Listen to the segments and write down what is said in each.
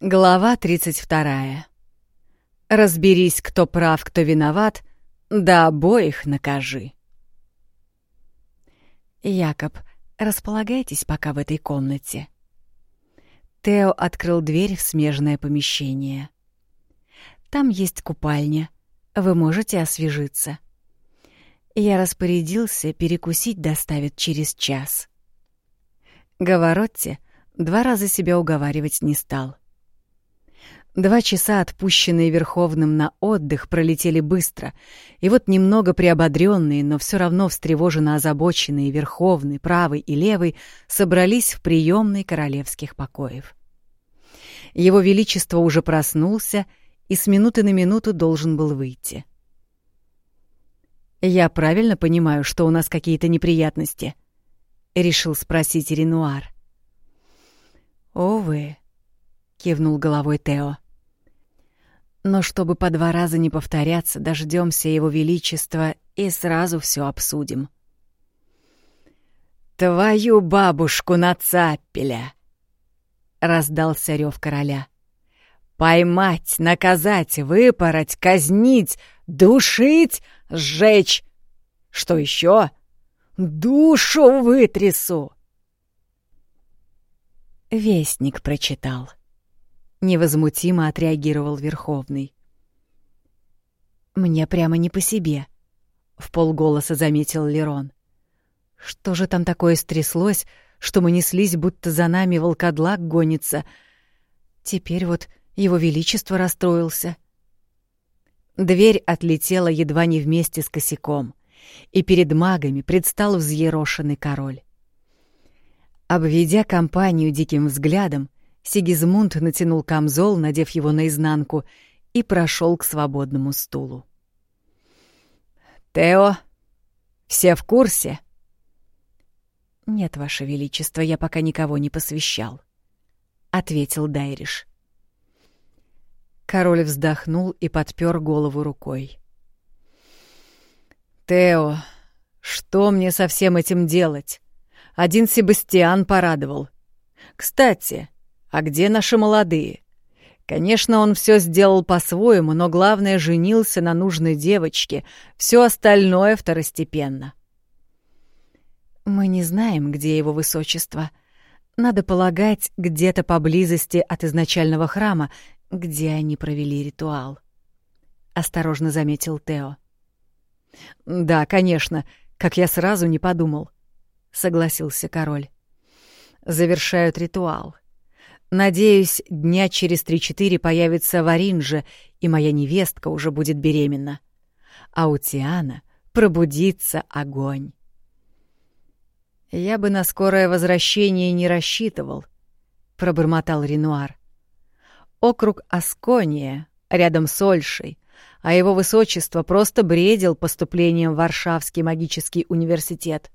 Глава 32. Разберись, кто прав, кто виноват, да обоих накажи. Якоб, располагайтесь пока в этой комнате. Тео открыл дверь в смежное помещение. Там есть купальня. Вы можете освежиться. Я распорядился, перекусить доставят через час. Говоротти два раза себя уговаривать не стал. Два часа, отпущенные Верховным на отдых, пролетели быстро, и вот немного приободренные, но все равно встревоженно озабоченные Верховный, Правый и Левый собрались в приемной королевских покоев. Его Величество уже проснулся и с минуты на минуту должен был выйти. «Я правильно понимаю, что у нас какие-то неприятности?» — решил спросить Ренуар. «Овы», — кивнул головой Тео. Но чтобы по два раза не повторяться, дождемся Его Величества и сразу все обсудим. «Твою бабушку нацапеля!» — раздался рев короля. «Поймать, наказать, выпороть, казнить, душить, сжечь! Что еще? Душу вытрясу!» Вестник прочитал. Невозмутимо отреагировал Верховный. «Мне прямо не по себе», — в полголоса заметил Лерон. «Что же там такое стряслось, что мы неслись, будто за нами волкодлак гонится? Теперь вот его величество расстроился». Дверь отлетела едва не вместе с косяком, и перед магами предстал взъерошенный король. Обведя компанию диким взглядом, Сигизмунд натянул камзол, надев его наизнанку, и прошел к свободному стулу. «Тео, все в курсе?» «Нет, Ваше Величество, я пока никого не посвящал», — ответил Дайриш. Король вздохнул и подпер голову рукой. «Тео, что мне со всем этим делать? Один Себастьян порадовал. Кстати, а где наши молодые? Конечно, он все сделал по-своему, но главное, женился на нужной девочке. Все остальное второстепенно. Мы не знаем, где его высочество. Надо полагать, где-то поблизости от изначального храма, где они провели ритуал. Осторожно заметил Тео. Да, конечно, как я сразу не подумал, согласился король. Завершают ритуал. Надеюсь, дня через три-четыре появится Варинжа, и моя невестка уже будет беременна. А у Тиана пробудится огонь. «Я бы на скорое возвращение не рассчитывал», — пробормотал Ренуар. «Округ Аскония, рядом с Ольшей, а его высочество просто бредил поступлением в Варшавский магический университет».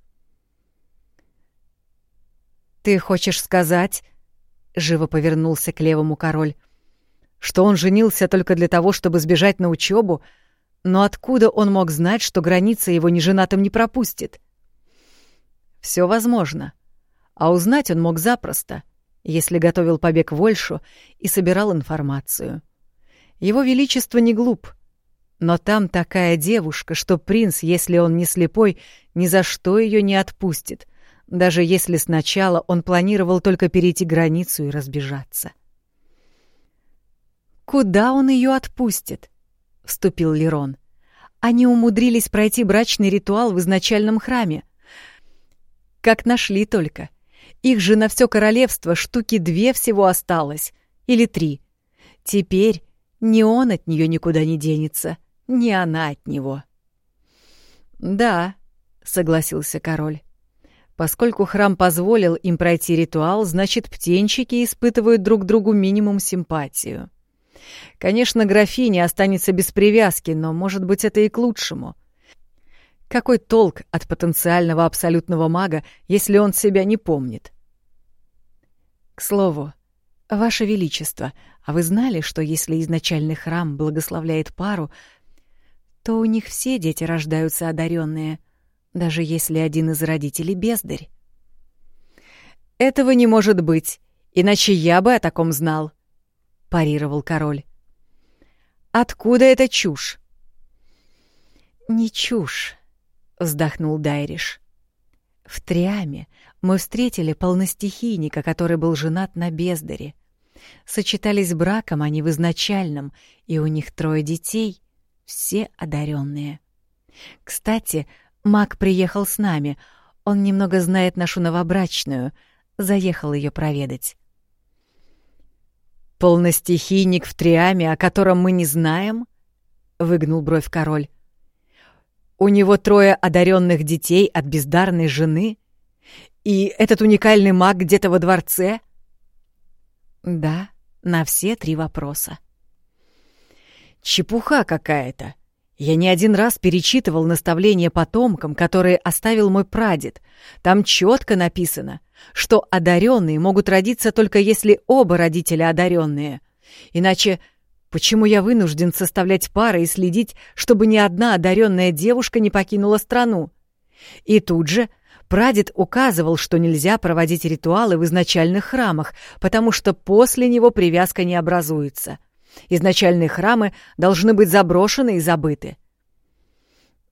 «Ты хочешь сказать...» — живо повернулся к левому король. «Что он женился только для того, чтобы сбежать на учебу? Но откуда он мог знать, что граница его неженатым не пропустит?» «Все возможно. А узнать он мог запросто, если готовил побег в и собирал информацию. Его Величество не глуп». Но там такая девушка, что принц, если он не слепой, ни за что ее не отпустит, даже если сначала он планировал только перейти границу и разбежаться. «Куда он ее отпустит?» — вступил Лерон. «Они умудрились пройти брачный ритуал в изначальном храме. Как нашли только. Их же на все королевство штуки две всего осталось, или три. Теперь ни он от нее никуда не денется, ни она от него». «Да», — согласился король. Поскольку храм позволил им пройти ритуал, значит, птенчики испытывают друг другу минимум симпатию. Конечно, графиня останется без привязки, но, может быть, это и к лучшему. Какой толк от потенциального абсолютного мага, если он себя не помнит? К слову, Ваше Величество, а вы знали, что если изначальный храм благословляет пару, то у них все дети рождаются одаренные — даже если один из родителей бездарь. «Этого не может быть, иначе я бы о таком знал», парировал король. Откуда эта чушь? Не чушь, вздохнул Дайриш. В Триаме мы встретили полностихийника, который был женат на бездаре. Сочетались браком они в изначальном, и у них трое детей, все одаренные. Кстати, Мак приехал с нами. Он немного знает нашу новобрачную. Заехал ее проведать. «Полностихийник в Триаме, о котором мы не знаем?» — выгнул бровь король. «У него трое одаренных детей от бездарной жены? И этот уникальный маг где-то во дворце?» «Да, на все три вопроса». «Чепуха какая-то!» Я не один раз перечитывал наставления потомкам, которые оставил мой прадед. Там четко написано, что одаренные могут родиться только если оба родителя одаренные. Иначе почему я вынужден составлять пары и следить, чтобы ни одна одаренная девушка не покинула страну? И тут же прадед указывал, что нельзя проводить ритуалы в изначальных храмах, потому что после него привязка не образуется. Изначальные храмы должны быть заброшены и забыты.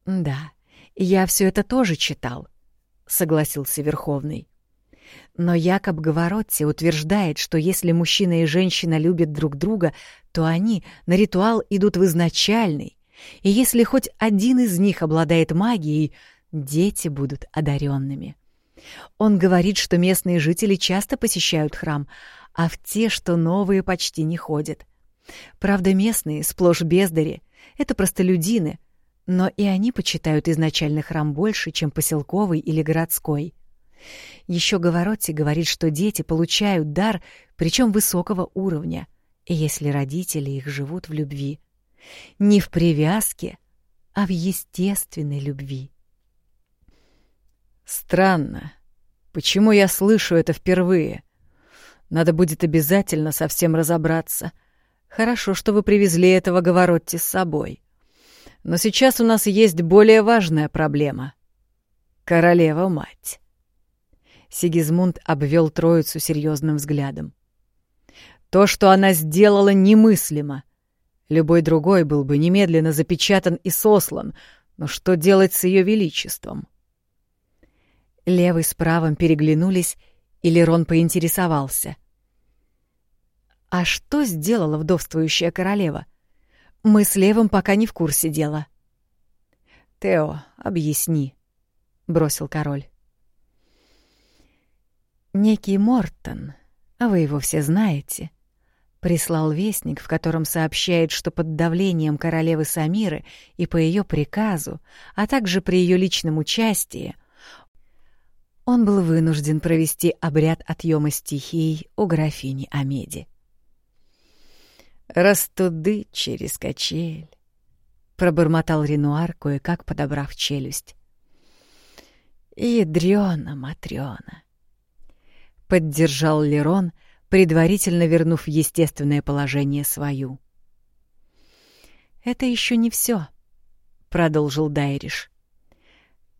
«Да, я все это тоже читал», — согласился Верховный. Но Якоб Говоротти утверждает, что если мужчина и женщина любят друг друга, то они на ритуал идут в изначальный, и если хоть один из них обладает магией, дети будут одаренными. Он говорит, что местные жители часто посещают храм, а в те, что новые, почти не ходят. Правда, местные, сплошь бездари, это простолюдины, но и они почитают изначальный храм больше, чем поселковый или городской. Еще Говоротти говорит, что дети получают дар, причем высокого уровня, если родители их живут в любви. Не в привязке, а в естественной любви. Странно. Почему я слышу это впервые? Надо будет обязательно совсем разобраться — Хорошо, что вы привезли этого Говоротти с собой. Но сейчас у нас есть более важная проблема. Королева-мать. Сигизмунд обвел троицу серьезным взглядом. То, что она сделала, немыслимо. Любой другой был бы немедленно запечатан и сослан, но что делать с ее величеством? Левый с правым переглянулись, и Лерон поинтересовался. А что сделала вдовствующая королева? Мы с Левым пока не в курсе дела. Тео, объясни, бросил король. Некий Мортон, а вы его все знаете, прислал вестник, в котором сообщает, что под давлением королевы Самиры и по ее приказу, а также при ее личном участии, он был вынужден провести обряд отъема стихий у графини Амеди. «Растуды через качель», — пробормотал Ренуар, кое-как подобрав челюсть. «Ядрёна, Матрёна», — поддержал Лерон, предварительно вернув естественное положение свою. «Это еще не все, продолжил Дайриш.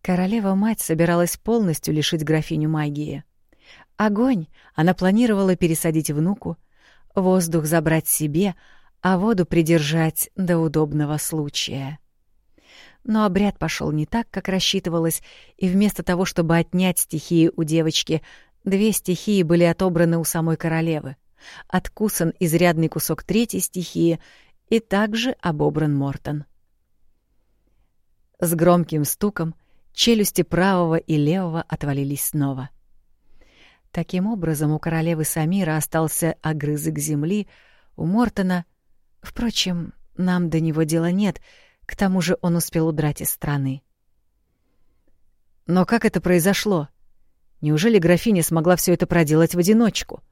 Королева-мать собиралась полностью лишить графиню магии. Огонь она планировала пересадить внуку, воздух забрать себе, а воду придержать до удобного случая. Но обряд пошел не так, как рассчитывалось, и вместо того, чтобы отнять стихии у девочки, две стихии были отобраны у самой королевы. Откусан изрядный кусок третьей стихии и также обобран Мортон. С громким стуком челюсти правого и левого отвалились снова — Таким образом, у королевы Самира остался огрызок земли, у Мортона... Впрочем, нам до него дела нет, к тому же он успел удрать из страны. Но как это произошло? Неужели графиня смогла все это проделать в одиночку?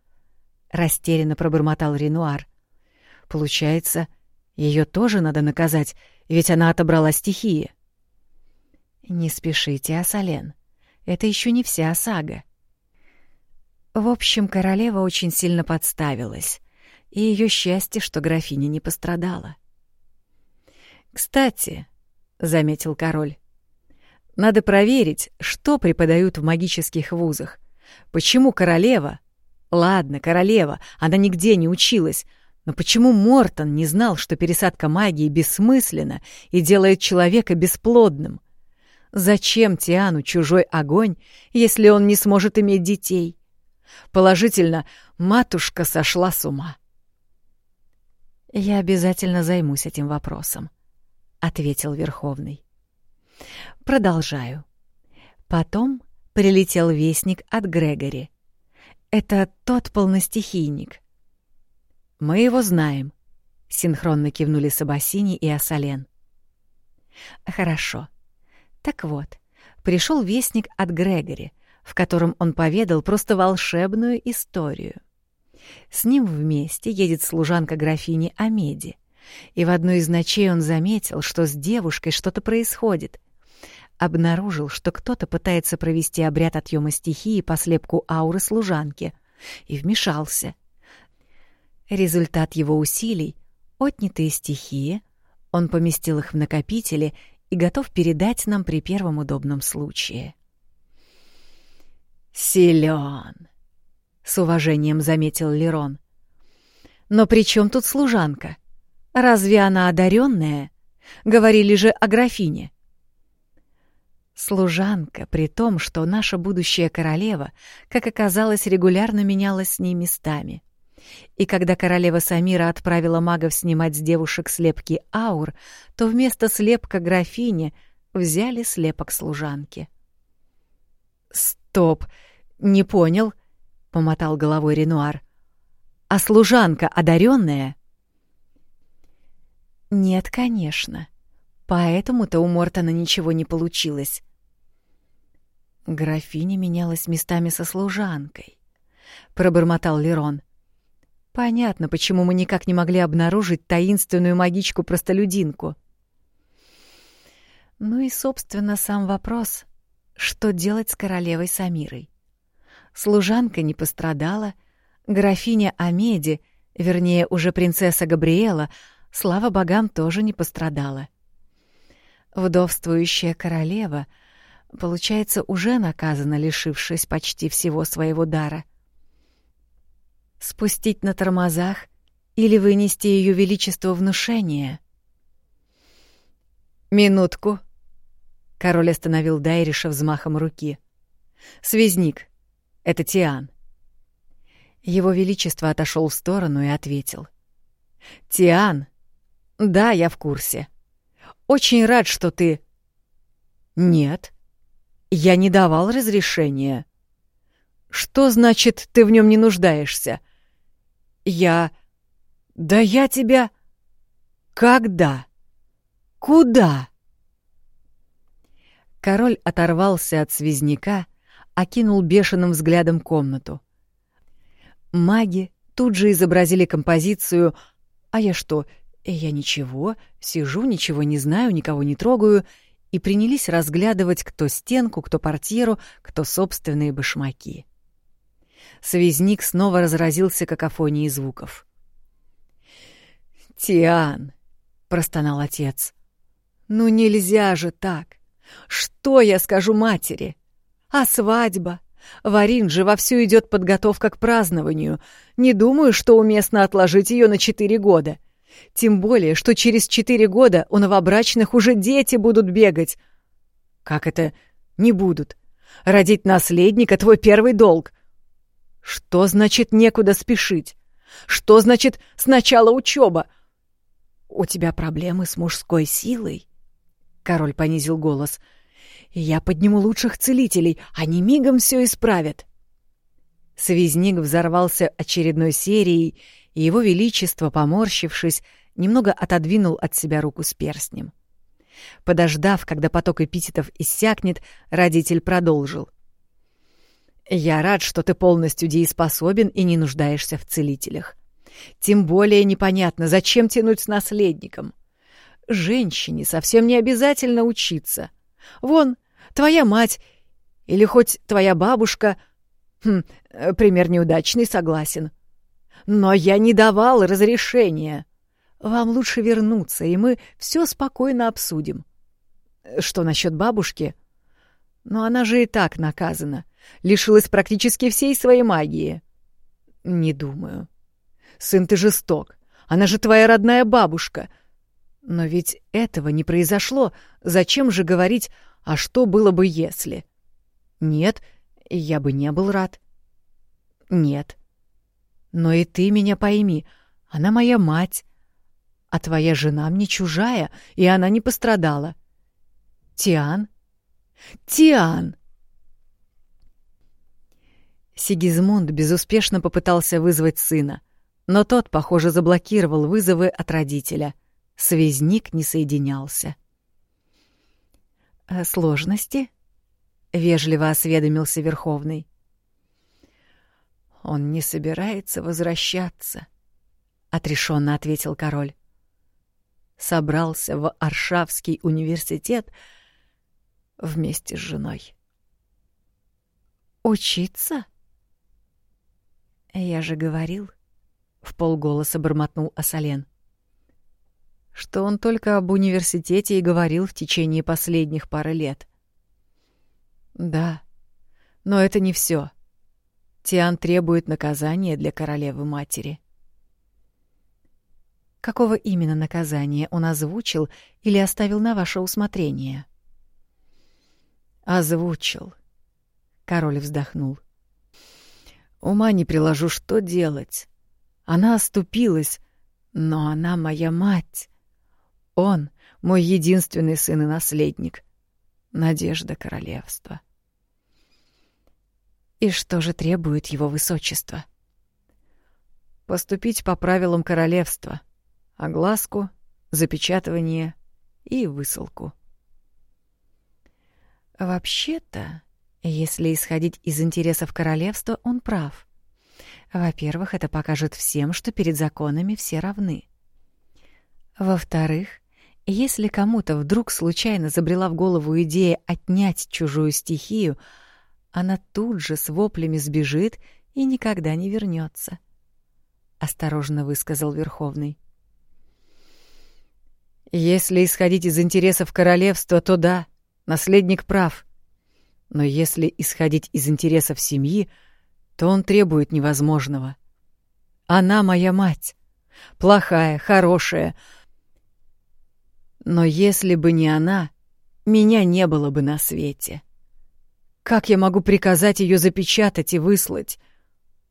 Растерянно пробормотал Ренуар. Получается, ее тоже надо наказать, ведь она отобрала стихии. Не спешите, Асален. Это еще не вся сага. В общем, королева очень сильно подставилась, и ее счастье, что графиня не пострадала. «Кстати», — заметил король, — «надо проверить, что преподают в магических вузах. Почему королева? Ладно, королева, она нигде не училась, Но почему Мортон не знал, что пересадка магии бессмысленна и делает человека бесплодным? Зачем Тиану чужой огонь, если он не сможет иметь детей? Положительно, матушка сошла с ума. «Я обязательно займусь этим вопросом», — ответил Верховный. Продолжаю. Потом прилетел вестник от Грегори. Это тот полностихийник. Мы его знаем, синхронно кивнули Сабасини и Асален. Хорошо. Так вот, пришел вестник от Грегори, в котором он поведал просто волшебную историю. С ним вместе едет служанка графини Амеди, и в одну из ночей он заметил, что с девушкой что-то происходит. Обнаружил, что кто-то пытается провести обряд отъема стихии по слепку ауры служанки, и вмешался. Результат его усилий — отнятые стихии, он поместил их в накопители и готов передать нам при первом удобном случае. «Силён!» — с уважением заметил Лерон. «Но при чем тут служанка? Разве она одаренная? Говорили же о графине». Служанка, при том, что наша будущая королева, как оказалось, регулярно менялась с ней местами. И когда королева Самира отправила магов снимать с девушек слепки аур, то вместо слепка графини взяли слепок служанки. «Стоп! Не понял!» — помотал головой Ренуар. «А служанка одаренная?» «Нет, конечно. Поэтому-то у Мортона ничего не получилось». Графиня менялась местами со служанкой, пробормотал Лерон. Понятно, почему мы никак не могли обнаружить таинственную магичку-простолюдинку. Ну и, собственно, сам вопрос, что делать с королевой Самирой. Служанка не пострадала, графиня Амеди, вернее, уже принцесса Габриэла, слава богам, тоже не пострадала. Вдовствующая королева, получается, уже наказана, лишившись почти всего своего дара — Спустить на тормозах или вынести ее величество внушение? «Минутку!» — король остановил Дайриша взмахом руки. «Связник, это Тиан». Его величество отошел в сторону и ответил. «Тиан, да, я в курсе. Очень рад, что ты...» «Нет, я не давал разрешения». «Что значит, ты в нем не нуждаешься?» Я... Да я тебя... Когда? Куда? Король оторвался от связняка, окинул бешеным взглядом комнату. Маги тут же изобразили композицию «А я что? Я ничего, сижу, ничего не знаю, никого не трогаю» и принялись разглядывать кто стенку, кто портьеру, кто собственные башмаки. Связник снова разразился какофонией звуков. «Тиан!» — простонал отец. «Ну нельзя же так! Что я скажу матери? А свадьба? Варин же вовсю идет подготовка к празднованию. Не думаю, что уместно отложить ее на четыре года. Тем более, что через четыре года у новобрачных уже дети будут бегать. Как это не будут? Родить наследника — твой первый долг. Что значит некуда спешить? Что значит сначала учеба? У тебя проблемы с мужской силой? Король понизил голос. Я подниму лучших целителей, они мигом все исправят. Связник взорвался очередной серией, и его величество, поморщившись, немного отодвинул от себя руку с перстнем. Подождав, когда поток эпитетов иссякнет, родитель продолжил. Я рад, что ты полностью дееспособен и не нуждаешься в целителях. Тем более непонятно, зачем тянуть с наследником. Женщине совсем не обязательно учиться. Вон, твоя мать или хоть твоя бабушка... Хм, пример неудачный, согласен. Но я не давал разрешения. Вам лучше вернуться, и мы все спокойно обсудим. Что насчет бабушки? Но она же и так наказана лишилась практически всей своей магии. Не думаю. Сын, ты жесток. Она же твоя родная бабушка. Но ведь этого не произошло. Зачем же говорить, а что было бы если? Нет, я бы не был рад. Нет. Но и ты меня пойми, она моя мать. А твоя жена мне чужая, и она не пострадала. Тиан? Тиан! Сигизмунд безуспешно попытался вызвать сына, но тот, похоже, заблокировал вызовы от родителя. Связник не соединялся. «А «Сложности?» — вежливо осведомился Верховный. «Он не собирается возвращаться», — отрешенно ответил король. «Собрался в Аршавский университет вместе с женой». «Учиться?» «Я же говорил», — в полголоса бормотнул Асален, «что он только об университете и говорил в течение последних пары лет». «Да, но это не все. Тиан требует наказания для королевы-матери». Какого именно наказания он озвучил или оставил на ваше усмотрение? Озвучил. Король вздохнул. Ума не приложу, что делать. Она оступилась, но она моя мать. Он — мой единственный сын и наследник. Надежда королевства. И что же требует его высочество? Поступить по правилам королевства. Огласку, запечатывание и высылку. Вообще-то, если исходить из интересов королевства, он прав. Во-первых, это покажет всем, что перед законами все равны. Во-вторых, если кому-то вдруг случайно забрела в голову идея отнять чужую стихию, она тут же с воплями сбежит и никогда не вернется. Осторожно высказал Верховный. Если исходить из интересов королевства, то да, наследник прав — но если исходить из интересов семьи, то он требует невозможного. Она моя мать. Плохая, хорошая. Но если бы не она, меня не было бы на свете. Как я могу приказать ее запечатать и выслать?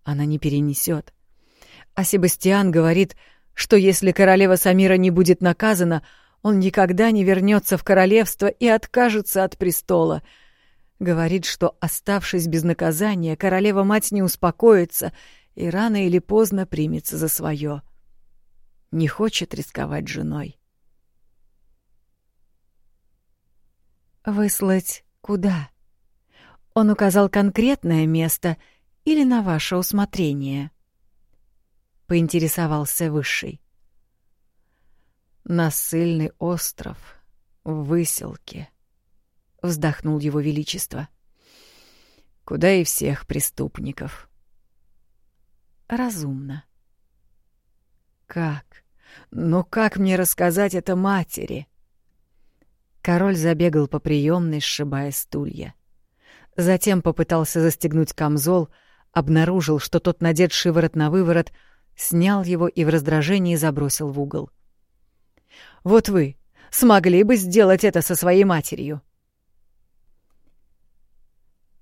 Она не перенесет. А Себастьян говорит, что если королева Самира не будет наказана, он никогда не вернется в королевство и откажется от престола — Говорит, что, оставшись без наказания, королева-мать не успокоится и рано или поздно примется за свое. Не хочет рисковать женой. «Выслать куда?» Он указал конкретное место или на ваше усмотрение? Поинтересовался Высший. На ссыльный остров, в выселке. — вздохнул его величество. «Куда и всех преступников». «Разумно». «Как? Ну как мне рассказать это матери?» Король забегал по приемной, сшибая стулья. Затем попытался застегнуть камзол, обнаружил, что тот надет шиворот на выворот, снял его и в раздражении забросил в угол. «Вот вы смогли бы сделать это со своей матерью?»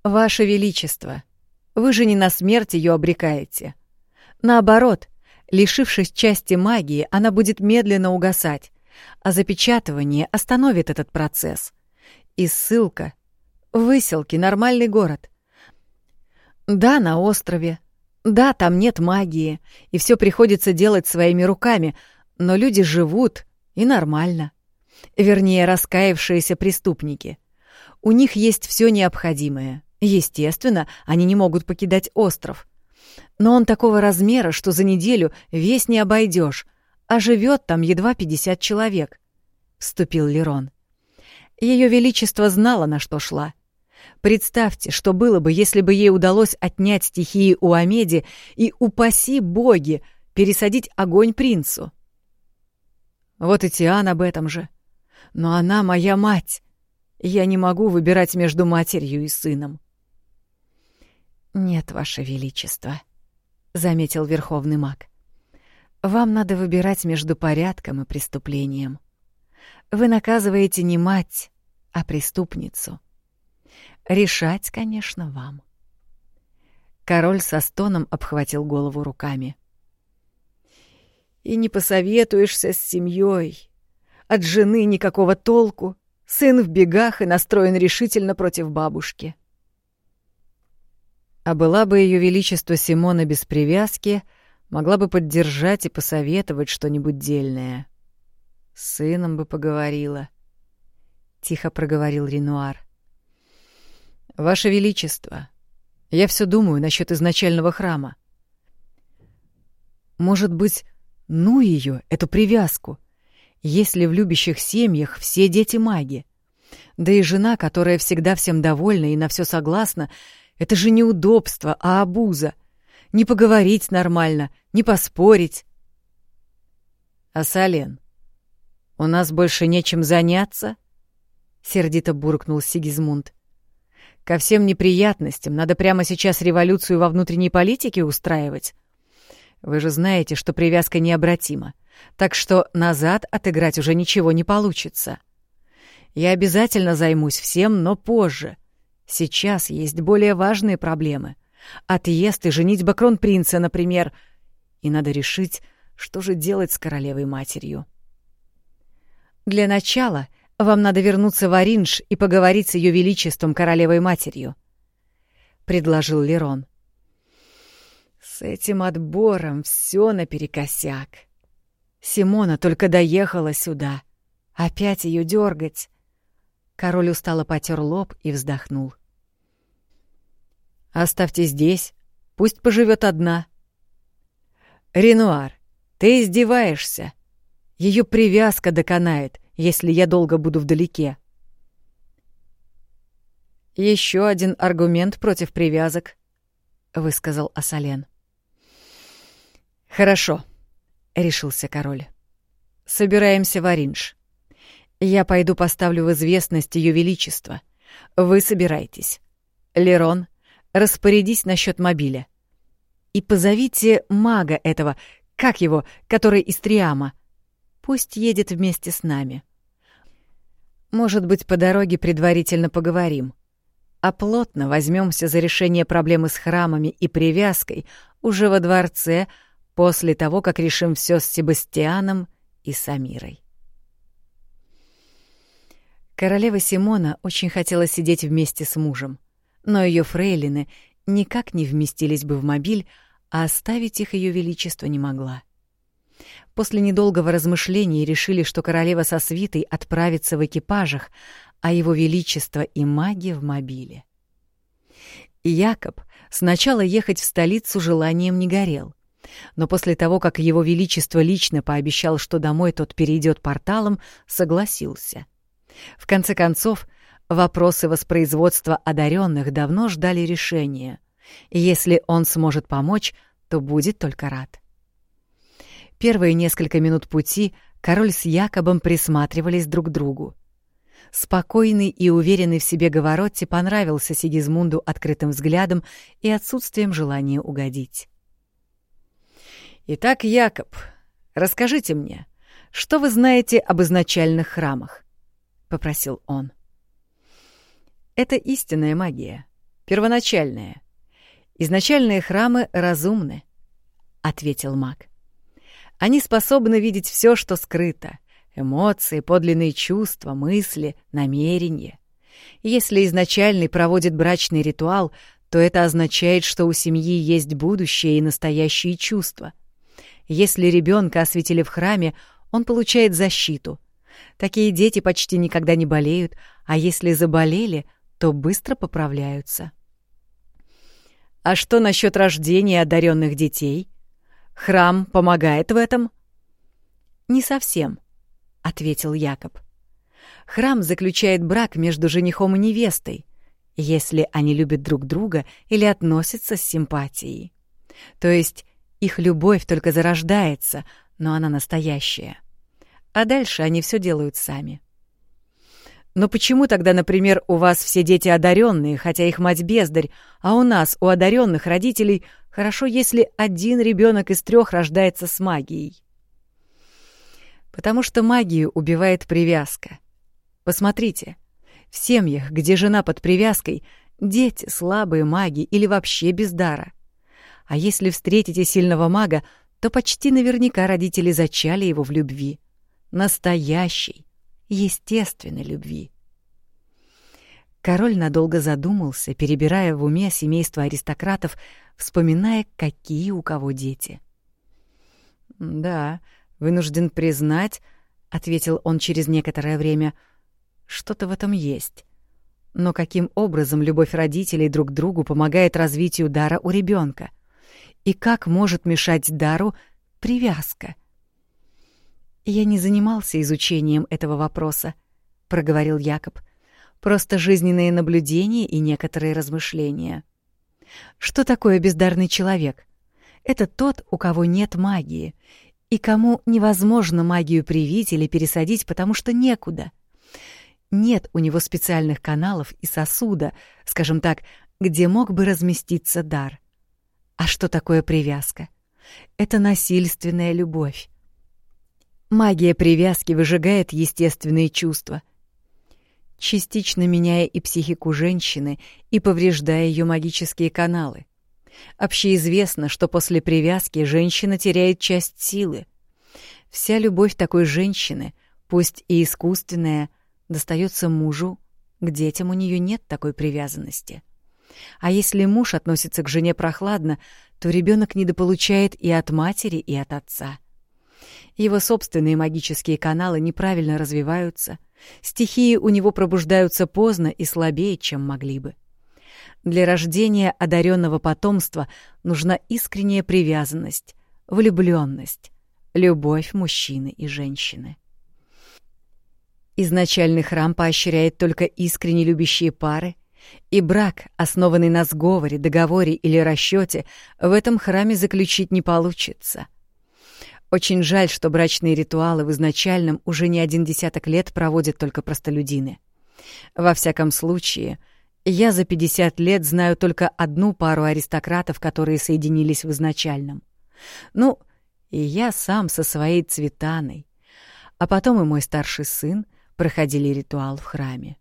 «Ваше Величество, вы же не на смерть ее обрекаете. Наоборот, лишившись части магии, она будет медленно угасать, а запечатывание остановит этот процесс. И ссылка. Выселки — нормальный город. Да, на острове. Да, там нет магии, и все приходится делать своими руками, но люди живут, и нормально. Вернее, раскаявшиеся преступники. У них есть все необходимое — Естественно, они не могут покидать остров. Но он такого размера, что за неделю весь не обойдешь, а живет там едва 50 человек, — вступил Лерон. Ее Величество знало, на что шла. Представьте, что было бы, если бы ей удалось отнять стихии у Амеди и, упаси боги, пересадить огонь принцу. Вот и Тиан об этом же. Но она моя мать. Я не могу выбирать между матерью и сыном. «Нет, Ваше Величество», — заметил Верховный маг. Вам надо выбирать между порядком и преступлением. Вы наказываете не мать, а преступницу. Решать, конечно, вам. Король со стоном обхватил голову руками. И не посоветуешься с семьей. От жены никакого толку. Сын в бегах и настроен решительно против бабушки. А была бы ее величество Симона без привязки, могла бы поддержать и посоветовать что-нибудь дельное. С сыном бы поговорила. Тихо проговорил Ренуар. «Ваше Величество, я все думаю насчет изначального храма. Может быть, ну ее, эту привязку, если в любящих семьях все дети маги. Да и жена, которая всегда всем довольна и на все согласна, это же не удобство, а обуза. Не поговорить нормально, не поспорить. «Асален, у нас больше нечем заняться?» — сердито буркнул Сигизмунд. Ко всем неприятностям надо прямо сейчас революцию во внутренней политике устраивать. Вы же знаете, что привязка необратима, так что назад отыграть уже ничего не получится. Я обязательно займусь всем, но позже. Сейчас есть более важные проблемы. Отъезд и женитьба кронпринца, например. И надо решить, что же делать с королевой-матерью. Для начала вам надо вернуться в Оринж и поговорить с ее величеством королевой-матерью», — предложил Лерон. «С этим отбором все наперекосяк. Симона только доехала сюда. Опять ее дергать. Король устало потер лоб и вздохнул. «Оставьте здесь, пусть поживет одна». «Ренуар, ты издеваешься. Ее привязка доконает, если я долго буду вдалеке. Еще один аргумент против привязок, высказал Асален. Хорошо, решился король. Собираемся в Оринж. Я пойду поставлю в известность Ее Величество. Вы собирайтесь. Лерон, распорядись насчет мобиля. И позовите мага этого, как его, который из Триама. Пусть едет вместе с нами. Может быть, по дороге предварительно поговорим. А плотно возьмемся за решение проблемы с храмами и привязкой уже во дворце после того, как решим все с Себастьяном и Самирой. Королева Симона очень хотела сидеть вместе с мужем, но ее фрейлины никак не вместились бы в мобиль, а оставить их ее величество не могла. После недолгого размышления решили, что королева со свитой отправится в экипажах, а его величество и маги в мобиле. Якоб сначала ехать в столицу желанием не горел. Но после того, как его величество лично пообещал, что домой тот перейдет порталом, согласился. В конце концов, вопросы воспроизводства одаренных давно ждали решения. Если он сможет помочь, то будет только рад. Первые несколько минут пути король с Якобом присматривались друг к другу. Спокойный и уверенный в себе Говоротти понравился Сигизмунду открытым взглядом и отсутствием желания угодить. «Итак, Якоб, расскажите мне, что вы знаете об изначальных храмах?» — попросил он. «Это истинная магия, первоначальная. Изначальные храмы разумны», — ответил маг. Они способны видеть все, что скрыто — эмоции, подлинные чувства, мысли, намерения. Если изначальный проводит брачный ритуал, то это означает, что у семьи есть будущее и настоящие чувства. Если ребенка осветили в храме, он получает защиту. Такие дети почти никогда не болеют, а если заболели, то быстро поправляются. А что насчет рождения одаренных детей? Храм помогает в этом? Не совсем, ответил Якоб. Храм заключает брак между женихом и невестой, если они любят друг друга или относятся с симпатией. То есть их любовь только зарождается, но она настоящая. А дальше они все делают сами. Но почему тогда, например, у вас все дети одаренные, хотя их мать бездарь, а у нас, у одаренных родителей, Хорошо, если один ребенок из трех рождается с магией. Потому что магию убивает привязка. Посмотрите, в семьях, где жена под привязкой, дети слабые маги или вообще без дара. А если встретите сильного мага, то почти наверняка родители зачали его в любви. Настоящей, естественной любви. Король надолго задумался, перебирая в уме семейство аристократов, вспоминая, какие у кого дети. «Да, вынужден признать», — ответил он через некоторое время, — «что-то в этом есть. Но каким образом любовь родителей друг к другу помогает развитию дара у ребенка? И как может мешать дару привязка?» «Я не занимался изучением этого вопроса», — проговорил Якоб просто жизненные наблюдения и некоторые размышления. Что такое бездарный человек? Это тот, у кого нет магии, и кому невозможно магию привить или пересадить, потому что некуда. Нет у него специальных каналов и сосуда, скажем так, где мог бы разместиться дар. А что такое привязка? Это насильственная любовь. Магия привязки выжигает естественные чувства, частично меняя и психику женщины, и повреждая ее магические каналы. Общеизвестно, что после привязки женщина теряет часть силы. Вся любовь такой женщины, пусть и искусственная, достается мужу, к детям у нее нет такой привязанности. А если муж относится к жене прохладно, то ребенок недополучает и от матери, и от отца. Его собственные магические каналы неправильно развиваются, Стихии у него пробуждаются поздно и слабее, чем могли бы. Для рождения одаренного потомства нужна искренняя привязанность, влюбленность, любовь мужчины и женщины. Изначальный храм поощряет только искренне любящие пары, и брак, основанный на сговоре, договоре или расчете, в этом храме заключить не получится — очень жаль, что брачные ритуалы в изначальном уже не один десяток лет проводят только простолюдины. Во всяком случае, я за 50 лет знаю только одну пару аристократов, которые соединились в изначальном. Ну, и я сам со своей цветаной. А потом и мой старший сын проходили ритуал в храме.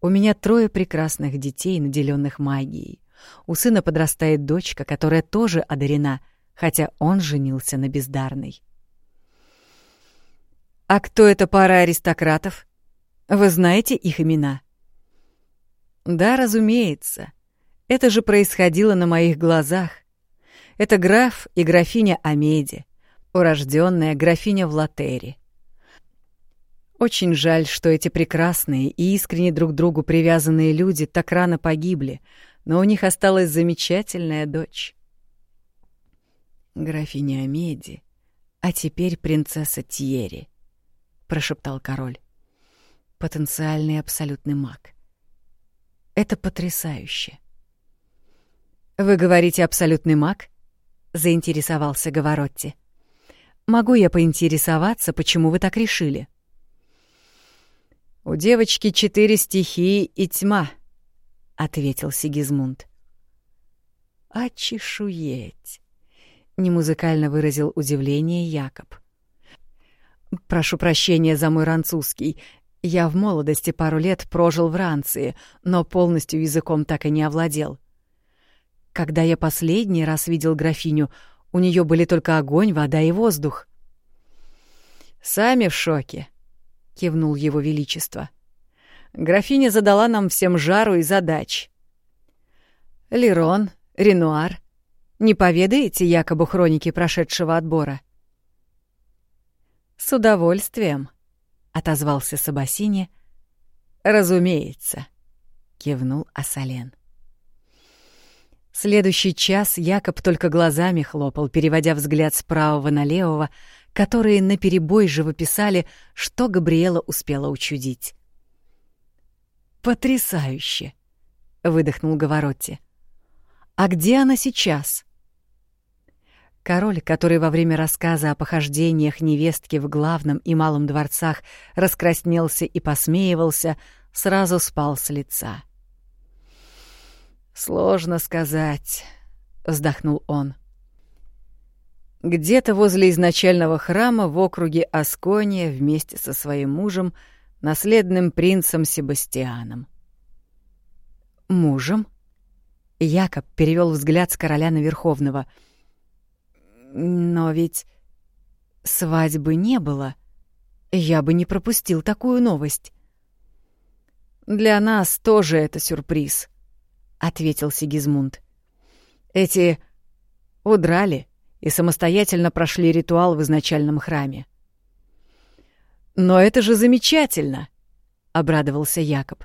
У меня трое прекрасных детей, наделенных магией. У сына подрастает дочка, которая тоже одарена — хотя он женился на бездарной. «А кто это пара аристократов? Вы знаете их имена?» «Да, разумеется. Это же происходило на моих глазах. Это граф и графиня Амеди, урожденная графиня в Латере. Очень жаль, что эти прекрасные и искренне друг другу привязанные люди так рано погибли, но у них осталась замечательная дочь графиня Амеди, а теперь принцесса Тьери», — прошептал король. «Потенциальный абсолютный маг. Это потрясающе». «Вы говорите абсолютный маг?» — заинтересовался Говоротти. «Могу я поинтересоваться, почему вы так решили?» «У девочки четыре стихии и тьма», — ответил Сигизмунд. «Очешуеть! Немузыкально выразил удивление Якоб. Прошу прощения за мой ранцузский. Я в молодости пару лет прожил в Ранции, но полностью языком так и не овладел. Когда я последний раз видел графиню, у нее были только огонь, вода и воздух. Сами в шоке, кивнул его величество. Графиня задала нам всем жару и задач. Лерон, Ренуар, не поведаете якобы хроники прошедшего отбора? С удовольствием, отозвался Сабасини. Разумеется, кивнул Асален. Следующий час Якоб только глазами хлопал, переводя взгляд с правого на левого, которые наперебой живописали, что Габриэла успела учудить. «Потрясающе!» — выдохнул Говоротти. «А где она сейчас?» Король, который во время рассказа о похождениях невестки в главном и малом дворцах раскраснелся и посмеивался, сразу спал с лица. «Сложно сказать. — вздохнул он. Где-то возле изначального храма в округе Аскония вместе со своим мужем, наследным принцем Себастьяном. «Мужем?» Якоб перевел взгляд с короля на Верховного. «Но ведь свадьбы не было. Я бы не пропустил такую новость». «Для нас тоже это сюрприз», — ответил Сигизмунд. «Эти удрали и самостоятельно прошли ритуал в изначальном храме». «Но это же замечательно!» — обрадовался Якоб.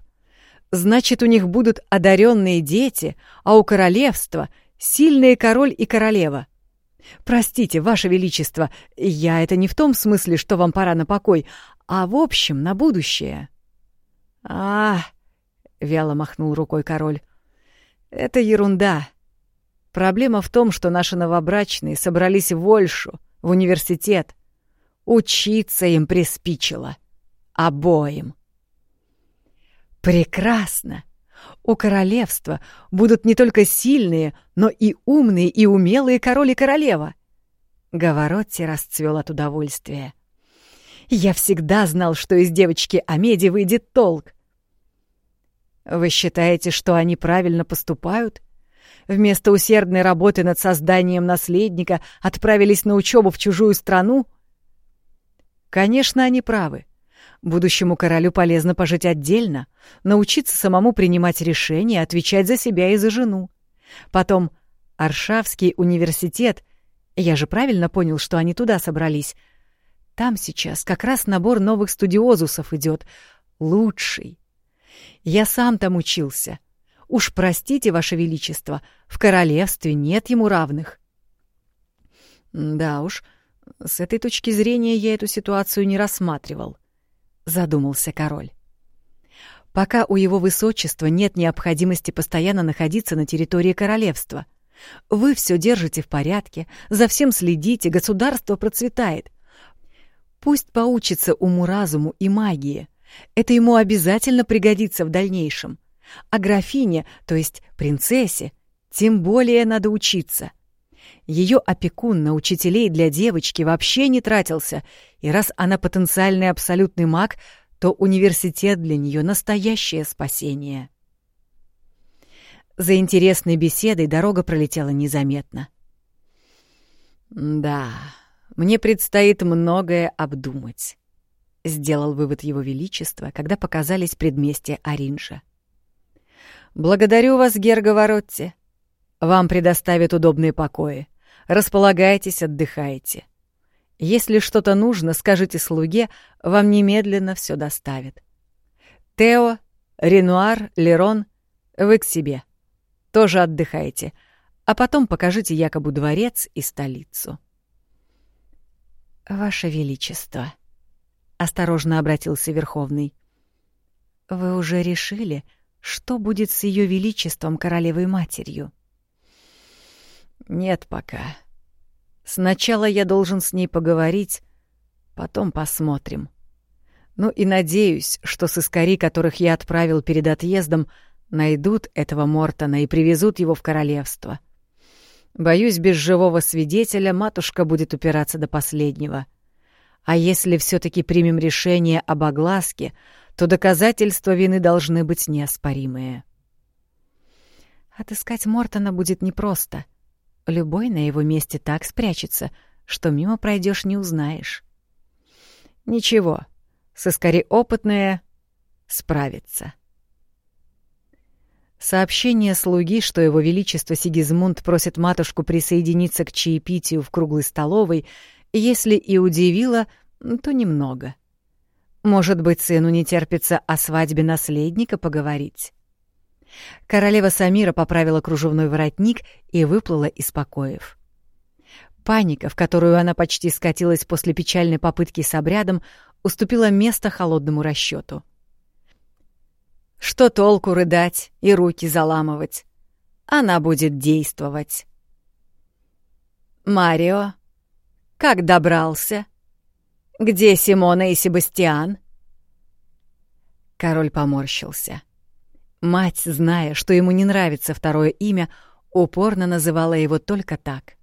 «Значит, у них будут одаренные дети, а у королевства — сильные король и королева. Простите, Ваше Величество, я это не в том смысле, что вам пора на покой, а в общем, на будущее». «А, — вяло махнул рукой король, — это ерунда. Проблема в том, что наши новобрачные собрались в Вольшу, в университет. Учиться им приспичило. Обоим. Прекрасно! У королевства будут не только сильные, но и умные и умелые король и королева. Говоротти расцвел от удовольствия. Я всегда знал, что из девочки Амеди выйдет толк. Вы считаете, что они правильно поступают? Вместо усердной работы над созданием наследника отправились на учебу в чужую страну? Конечно, они правы. Будущему королю полезно пожить отдельно, научиться самому принимать решения, отвечать за себя и за жену. Потом Аршавский университет. Я же правильно понял, что они туда собрались. Там сейчас как раз набор новых студиозусов идет. Лучший, я сам там учился. Уж простите, Ваше Величество, в королевстве нет ему равных. Да уж, с этой точки зрения я эту ситуацию не рассматривал, задумался король. Пока у его высочества нет необходимости постоянно находиться на территории королевства. Вы все держите в порядке, за всем следите, государство процветает. Пусть поучится уму-разуму и магии — это ему обязательно пригодится в дальнейшем. А графине, то есть принцессе, тем более надо учиться. Ее опекун на учителей для девочки вообще не тратился, и раз она потенциальный абсолютный маг, то университет для нее настоящее спасение. За интересной беседой дорога пролетела незаметно. «Да, мне предстоит многое обдумать» сделал вывод его величества, когда показались предместья Оринжа. «Благодарю вас, Герго Воротти. Вам предоставят удобные покои. Располагайтесь, отдыхайте. Если что-то нужно, скажите слуге, вам немедленно все доставят. Тео, Ренуар, Лерон, вы к себе. Тоже отдыхайте, а потом покажите якобы дворец и столицу». «Ваше Величество», — осторожно обратился Верховный. «Вы уже решили, что будет с ее величеством королевой-матерью?» «Нет пока. Сначала я должен с ней поговорить, потом посмотрим. Ну и надеюсь, что сыскари, которых я отправил перед отъездом, найдут этого Мортона и привезут его в королевство. Боюсь, без живого свидетеля матушка будет упираться до последнего». А если все-таки примем решение об огласке, то доказательства вины должны быть неоспоримые. Отыскать Мортона будет непросто. Любой на его месте так спрячется, что мимо пройдешь не узнаешь. Ничего, сыскари опытные справится. Сообщение слуги, что его величество Сигизмунд просит матушку присоединиться к чаепитию в круглой столовой — если и удивило, то немного. Может быть, сыну не терпится о свадьбе наследника поговорить. Королева Самира поправила кружевной воротник и выплыла из покоев. Паника, в которую она почти скатилась после печальной попытки с обрядом, уступила место холодному расчету. Что толку рыдать и руки заламывать? Она будет действовать. «Марио», как добрался? Где Симона и Себастьян?» Король поморщился. Мать, зная, что ему не нравится второе имя, упорно называла его только так.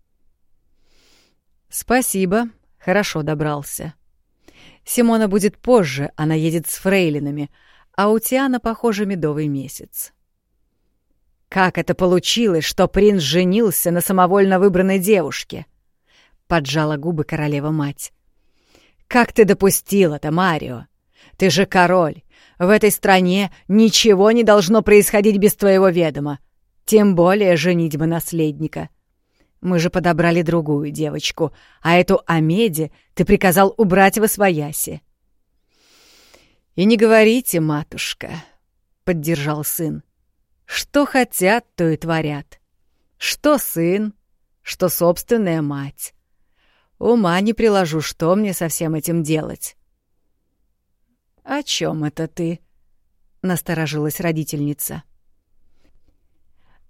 «Спасибо, хорошо добрался. Симона будет позже, она едет с фрейлинами, а у Тиана, похоже, медовый месяц». «Как это получилось, что принц женился на самовольно выбранной девушке?» — поджала губы королева-мать. «Как ты допустил это, Марио? Ты же король. В этой стране ничего не должно происходить без твоего ведома. Тем более женитьба наследника. Мы же подобрали другую девочку, а эту Амеди ты приказал убрать во свояси. «И не говорите, матушка», — поддержал сын. «Что хотят, то и творят. Что сын, что собственная мать. Ума не приложу, что мне со всем этим делать». «О чем это ты?» — насторожилась родительница.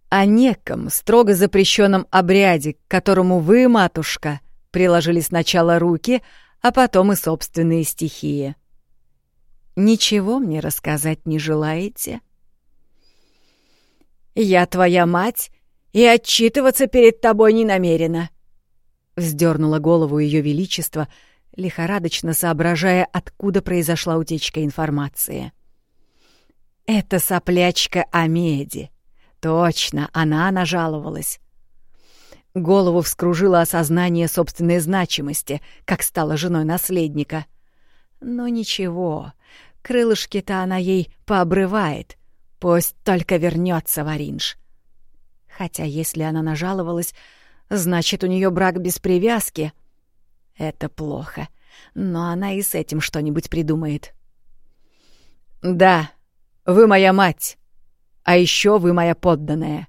«О неком строго запрещенном обряде, к которому вы, матушка, приложили сначала руки, а потом и собственные стихии. Ничего мне рассказать не желаете?» «Я твоя мать и отчитываться перед тобой не намерена», — вздернула голову Ее Величество, лихорадочно соображая, откуда произошла утечка информации. «Это соплячка Амеди. Точно, она нажаловалась». Голову вскружило осознание собственной значимости, как стала женой наследника. Но ничего, крылышки-то она ей пообрывает. Пусть только вернется в Оринж. Хотя если она нажаловалась, значит, у нее брак без привязки — это плохо, но она и с этим что-нибудь придумает. «Да, вы моя мать, а еще вы моя подданная.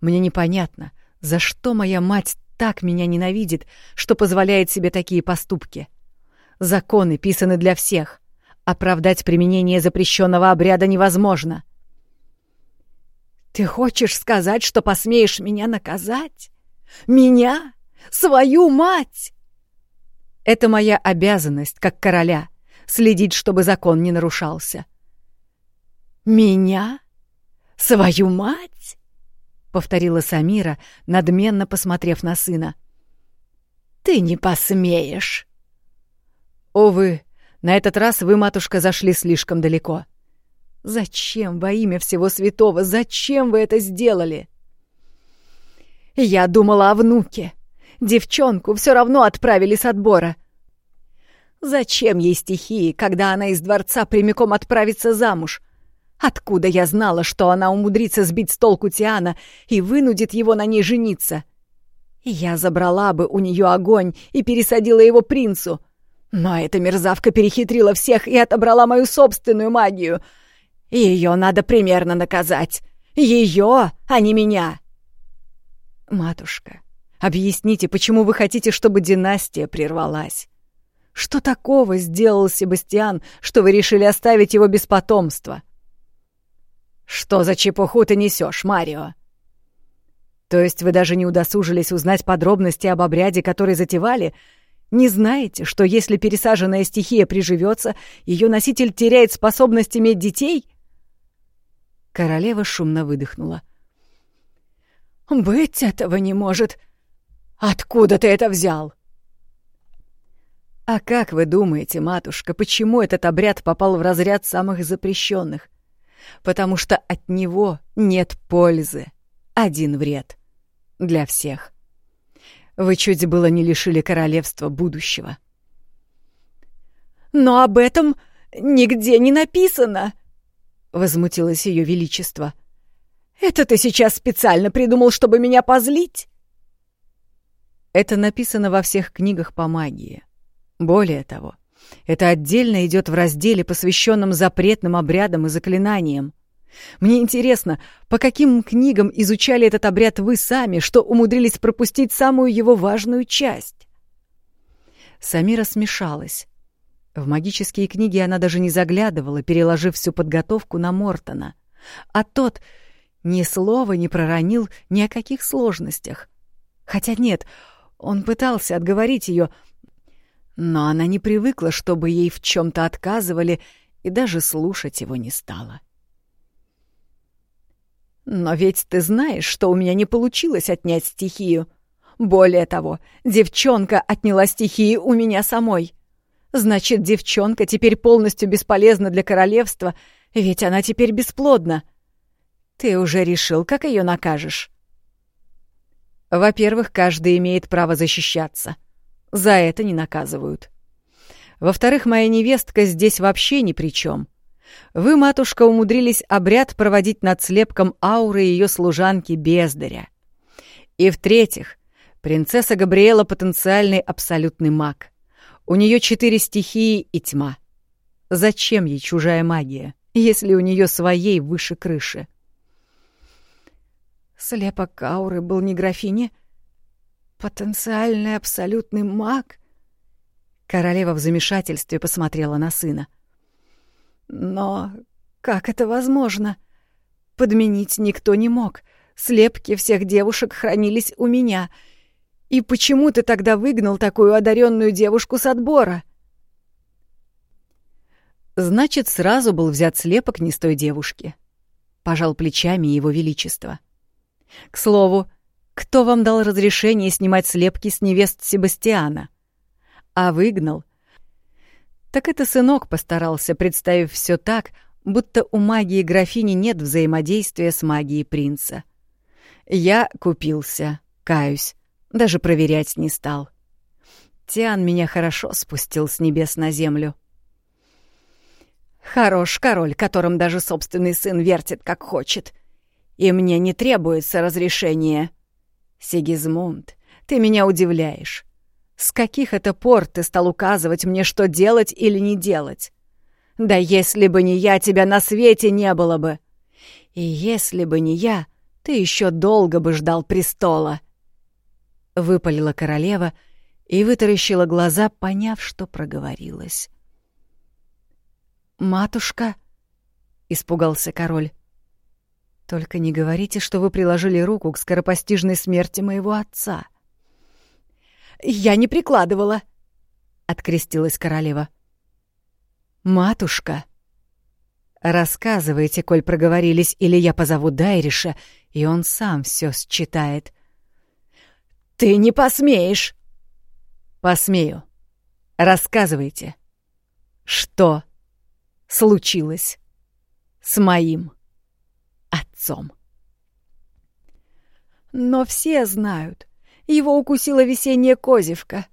Мне непонятно, за что моя мать так меня ненавидит, что позволяет себе такие поступки. Законы писаны для всех. Оправдать применение запрещенного обряда невозможно. Ты хочешь сказать, что посмеешь меня наказать? Меня? Свою мать? Это моя обязанность, как короля, следить, чтобы закон не нарушался. «Меня? Свою мать?» — повторила Самира, надменно посмотрев на сына. «Ты не посмеешь!» «Увы, на этот раз вы, матушка, зашли слишком далеко. Зачем во имя всего святого, зачем вы это сделали?» «Я думала о внуке», Девчонку все равно отправили с отбора. Зачем ей стихии, когда она из дворца прямиком отправится замуж? Откуда я знала, что она умудрится сбить с толку Тиана и вынудит его на ней жениться? Я забрала бы у нее огонь и пересадила его принцу. Но эта мерзавка перехитрила всех и отобрала мою собственную магию. Ее надо примерно наказать. Ее, а не меня. Матушка, Объясните, почему вы хотите, чтобы династия прервалась? Что такого сделал Себастьян, что вы решили оставить его без потомства? Что за чепуху ты несешь, Марио? То есть вы даже не удосужились узнать подробности об обряде, который затевали? Не знаете, что если пересаженная стихия приживется, ее носитель теряет способность иметь детей? Королева шумно выдохнула. «Быть этого не может!» Откуда ты это взял?» «А как вы думаете, матушка, почему этот обряд попал в разряд самых запрещенных? Потому что от него нет пользы, один вред. Для всех. Вы чуть было не лишили королевства будущего». «Но об этом нигде не написано!» — возмутилось ее величество. «Это ты сейчас специально придумал, чтобы меня позлить?» Это написано во всех книгах по магии. Более того, это отдельно идет в разделе, посвященном запретным обрядам и заклинаниям. Мне интересно, по каким книгам изучали этот обряд вы сами, что умудрились пропустить самую его важную часть? Самира смешалась. В магические книги она даже не заглядывала, переложив всю подготовку на Мортона. А тот ни слова не проронил ни о каких сложностях. Хотя нет, он пытался отговорить ее, но она не привыкла, чтобы ей в чем-то отказывали, и даже слушать его не стала. Но ведь ты знаешь, что у меня не получилось отнять стихию. Более того, девчонка отняла стихии у меня самой. Значит, девчонка теперь полностью бесполезна для королевства, ведь она теперь бесплодна. Ты уже решил, как ее накажешь? Во-первых, каждый имеет право защищаться. За это не наказывают. Во-вторых, моя невестка здесь вообще ни при чем. Вы, матушка, умудрились обряд проводить над слепком ауры ее служанки Бездаря. И в-третьих, принцесса Габриэла — потенциальный абсолютный маг. У нее четыре стихии и тьма. Зачем ей чужая магия, если у нее своей выше крыши? Слепок ауры был не графине. Потенциальный абсолютный маг. Королева в замешательстве посмотрела на сына. Но как это возможно? Подменить никто не мог. Слепки всех девушек хранились у меня. И почему ты тогда выгнал такую одаренную девушку с отбора? Значит, сразу был взят слепок не с той девушки. Пожал плечами его величество. К слову, кто вам дал разрешение снимать слепки с невест Себастьяна? А выгнал — так это сынок постарался, представив все так, будто у магии графини нет взаимодействия с магией принца. Я купился, каюсь, даже проверять не стал. Тиан меня хорошо спустил с небес на землю. Хорош король, которым даже собственный сын вертит, как хочет. И мне не требуется разрешение. Сигизмунд, ты меня удивляешь. С каких это пор ты стал указывать мне, что делать или не делать? Да если бы не я, тебя на свете не было бы. И если бы не я, ты еще долго бы ждал престола. Выпалила королева и вытаращила глаза, поняв, что проговорилась. «Матушка?» — испугался король. «Только не говорите, что вы приложили руку к скоропостижной смерти моего отца». Я не прикладывала, — открестилась королева. «Матушка!» «Рассказывайте, коль проговорились, или я позову Дайриша, и он сам все считает». «Ты не посмеешь!» «Посмею. Рассказывайте. Что случилось с моим отцом?» «Но все знают. Его укусила весенняя козевка.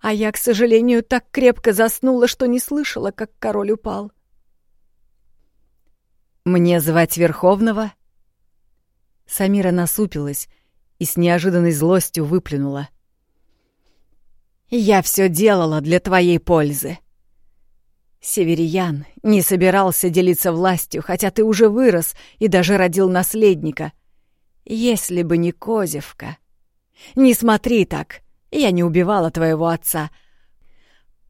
А я, к сожалению, так крепко заснула, что не слышала, как король упал. «Мне звать Верховного?» Самира насупилась и с неожиданной злостью выплюнула. «Я все делала для твоей пользы. Севериян не собирался делиться властью, хотя ты уже вырос и даже родил наследника. Если бы не Козевка...» Не смотри так. Я не убивала твоего отца.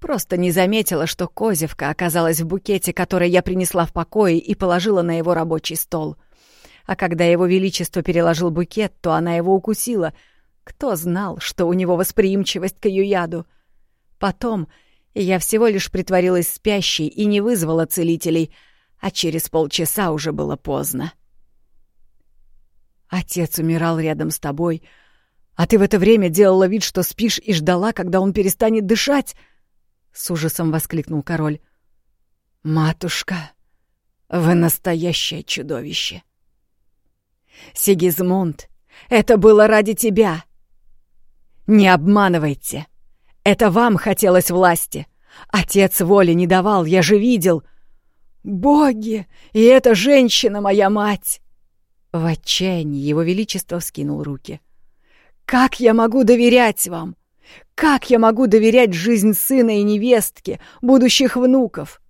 Просто не заметила, что козевка оказалась в букете, который я принесла в покое и положила на его рабочий стол. А когда его величество переложил букет, то она его укусила. Кто знал, что у него восприимчивость к ее яду? Потом я всего лишь притворилась спящей и не вызвала целителей, а через полчаса уже было поздно. Отец умирал рядом с тобой — а ты в это время делала вид, что спишь и ждала, когда он перестанет дышать?» С ужасом воскликнул король. «Матушка, вы настоящее чудовище!» «Сигизмунд, это было ради тебя!» «Не обманывайте! Это вам хотелось власти! Отец воли не давал, я же видел!» «Боги! И эта женщина моя мать!» В отчаянии его величество вскинул руки. Как я могу доверять вам? Как я могу доверять жизнь сына и невестки, будущих внуков?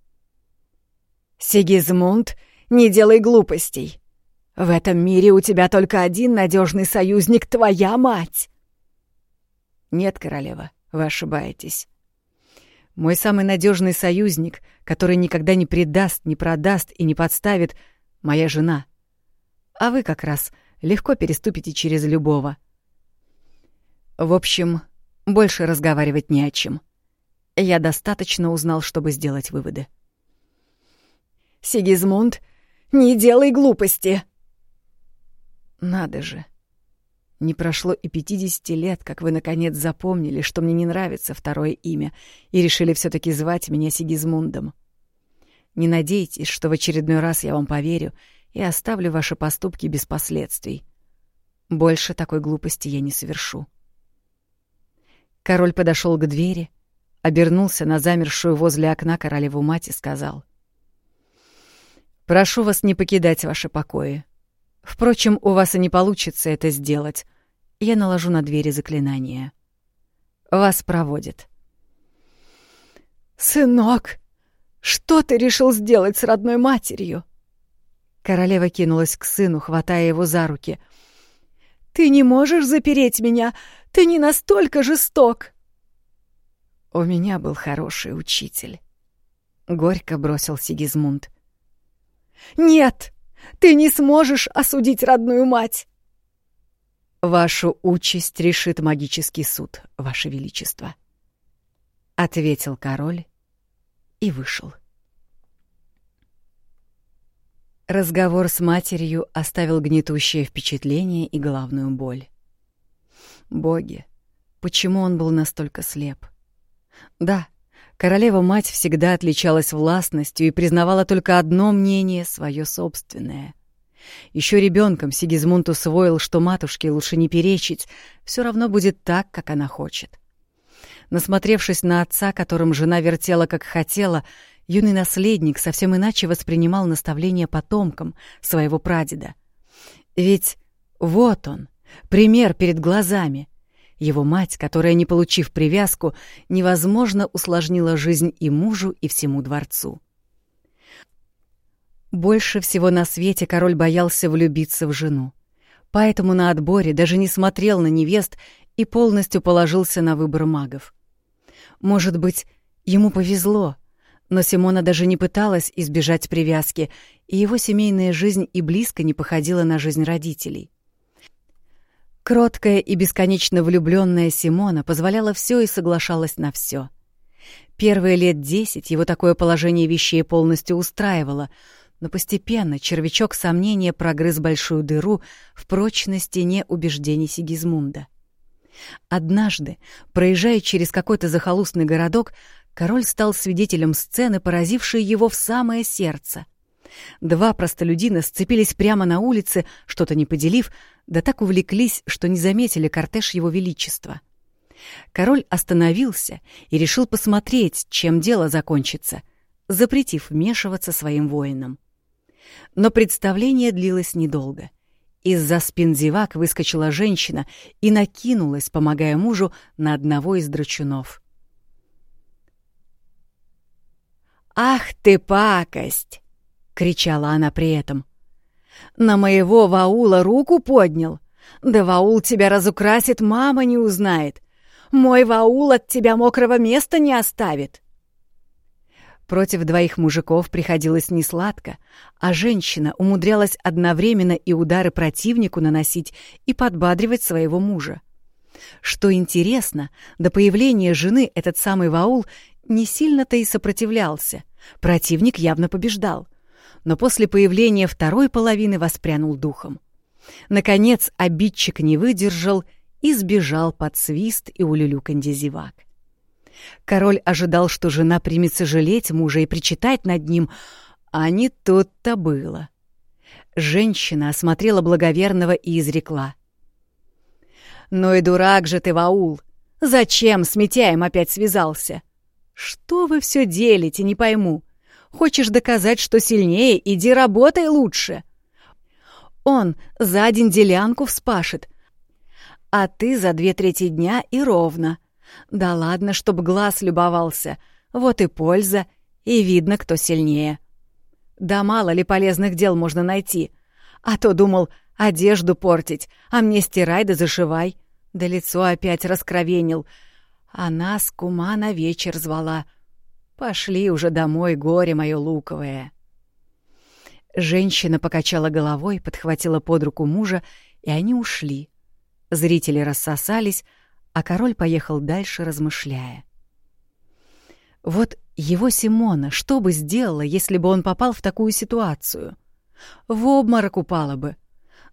Сигизмунд, не делай глупостей. В этом мире у тебя только один надежный союзник — твоя мать. Нет, королева, вы ошибаетесь. Мой самый надежный союзник, который никогда не предаст, не продаст и не подставит, — моя жена. А вы как раз легко переступите через любого — в общем, больше разговаривать не о чем. Я достаточно узнал, чтобы сделать выводы. «Сигизмунд, не делай глупости!» Надо же. Не прошло и пятидесяти лет, как вы наконец запомнили, что мне не нравится второе имя, и решили все таки звать меня Сигизмундом. Не надейтесь, что в очередной раз я вам поверю и оставлю ваши поступки без последствий. Больше такой глупости я не совершу. Король подошел к двери, обернулся на замершую возле окна королеву мать и сказал. «Прошу вас не покидать ваши покои. Впрочем, у вас и не получится это сделать. Я наложу на двери заклинание. Вас проводят». «Сынок, что ты решил сделать с родной матерью?» Королева кинулась к сыну, хватая его за руки. «Ты не можешь запереть меня! Ты не настолько жесток!» «У меня был хороший учитель», — горько бросил Сигизмунд. «Нет, ты не сможешь осудить родную мать!» «Вашу участь решит магический суд, Ваше Величество», — ответил король и вышел. Разговор с матерью оставил гнетущее впечатление и головную боль. Боги, почему он был настолько слеп? Да, королева-мать всегда отличалась властностью и признавала только одно мнение, свое собственное. Еще ребенком Сигизмунд усвоил, что матушке лучше не перечить, все равно будет так, как она хочет. Насмотревшись на отца, которым жена вертела как хотела, юный наследник совсем иначе воспринимал наставления потомкам своего прадеда. Ведь вот он, пример перед глазами. Его мать, которая, не получив привязку, невозможно усложнила жизнь и мужу, и всему дворцу. Больше всего на свете король боялся влюбиться в жену. Поэтому на отборе даже не смотрел на невест и полностью положился на выбор магов. Может быть, ему повезло, но Симона даже не пыталась избежать привязки, и его семейная жизнь и близко не походила на жизнь родителей. Кроткая и бесконечно влюбленная Симона позволяла все и соглашалась на все. Первые лет десять его такое положение вещей полностью устраивало, но постепенно червячок сомнения прогрыз большую дыру в прочной стене убеждений Сигизмунда. Однажды, проезжая через какой-то захолустный городок, король стал свидетелем сцены, поразившей его в самое сердце. Два простолюдина сцепились прямо на улице, что-то не поделив, да так увлеклись, что не заметили кортеж его величества. Король остановился и решил посмотреть, чем дело закончится, запретив вмешиваться своим воинам. Но представление длилось недолго. Из-за спин зевак выскочила женщина и накинулась, помогая мужу, на одного из драчунов. «Ах ты, пакость!» — кричала она при этом. «На моего Ваула руку поднял? Да Ваул тебя разукрасит, мама не узнает. Мой Ваул от тебя мокрого места не оставит». Против двоих мужиков приходилось несладко, а женщина умудрялась одновременно и удары противнику наносить, и подбадривать своего мужа. Что интересно, до появления жены этот самый Ваул не сильно-то и сопротивлялся. Противник явно побеждал. Но после появления второй половины воспрянул духом. Наконец обидчик не выдержал и сбежал под свист и улюлюканье зевак. Король ожидал, что жена примется жалеть мужа и причитать над ним, а не тут-то было. Женщина осмотрела благоверного и изрекла. «Ну и дурак же ты, Ваул! Зачем с Митяем опять связался? «Что вы все делите, не пойму. Хочешь доказать, что сильнее, иди работай лучше». Он за день делянку вспашет, а ты за две трети дня и ровно. Да ладно, чтоб глаз любовался. Вот и польза, и видно, кто сильнее. Да мало ли полезных дел можно найти. А то думал, одежду портить, а мне стирай да зашивай. Да лицо опять раскровенил — а нас кума на вечер звала. Пошли уже домой, горе мое луковое. Женщина покачала головой, подхватила под руку мужа, и они ушли. Зрители рассосались, а король поехал дальше, размышляя. Вот его Симона что бы сделала, если бы он попал в такую ситуацию? В обморок упала бы.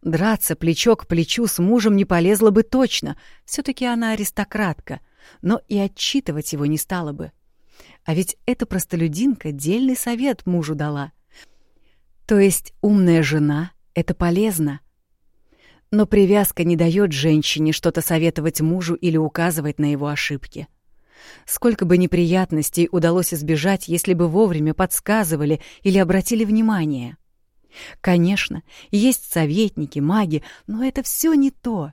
Драться плечо к плечу с мужем не полезла бы точно, все таки она аристократка, но и отчитывать его не стала бы. А ведь эта простолюдинка дельный совет мужу дала. То есть умная жена — это полезно. Но привязка не дает женщине что-то советовать мужу или указывать на его ошибки. Сколько бы неприятностей удалось избежать, если бы вовремя подсказывали или обратили внимание. Конечно, есть советники, маги, но это все не то.